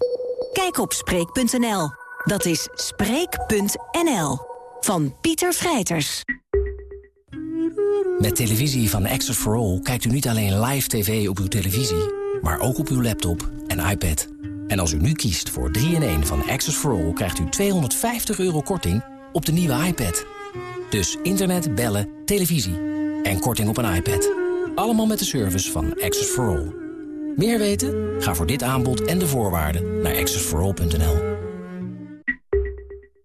Kijk op Spreek.nl. Dat is Spreek.nl. Van Pieter Vrijters. Met televisie van Access for All kijkt u niet alleen live tv op uw televisie... maar ook op uw laptop en iPad. En als u nu kiest voor 3-in-1 van Access for All... krijgt u 250 euro korting op de nieuwe iPad. Dus internet, bellen, televisie en korting op een iPad. Allemaal met de service van Access for All. Meer weten? Ga voor dit aanbod en de voorwaarden naar accessforall.nl.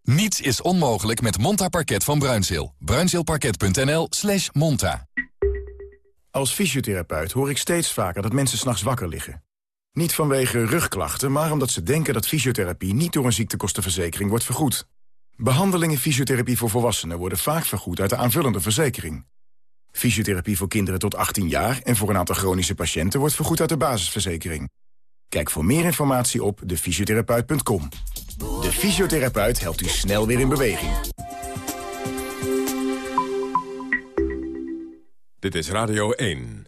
Niets is onmogelijk met Monta Parket van Bruinzeel. Bruinzeelparket.nl slash monta. Als fysiotherapeut hoor ik steeds vaker dat mensen s'nachts wakker liggen. Niet vanwege rugklachten, maar omdat ze denken dat fysiotherapie niet door een ziektekostenverzekering wordt vergoed. Behandelingen fysiotherapie voor volwassenen worden vaak vergoed uit de aanvullende verzekering. Fysiotherapie voor kinderen tot 18 jaar en voor een aantal chronische patiënten wordt vergoed uit de basisverzekering. Kijk voor meer informatie op defysiotherapeut.com. De fysiotherapeut helpt u snel weer in beweging. Dit is Radio 1.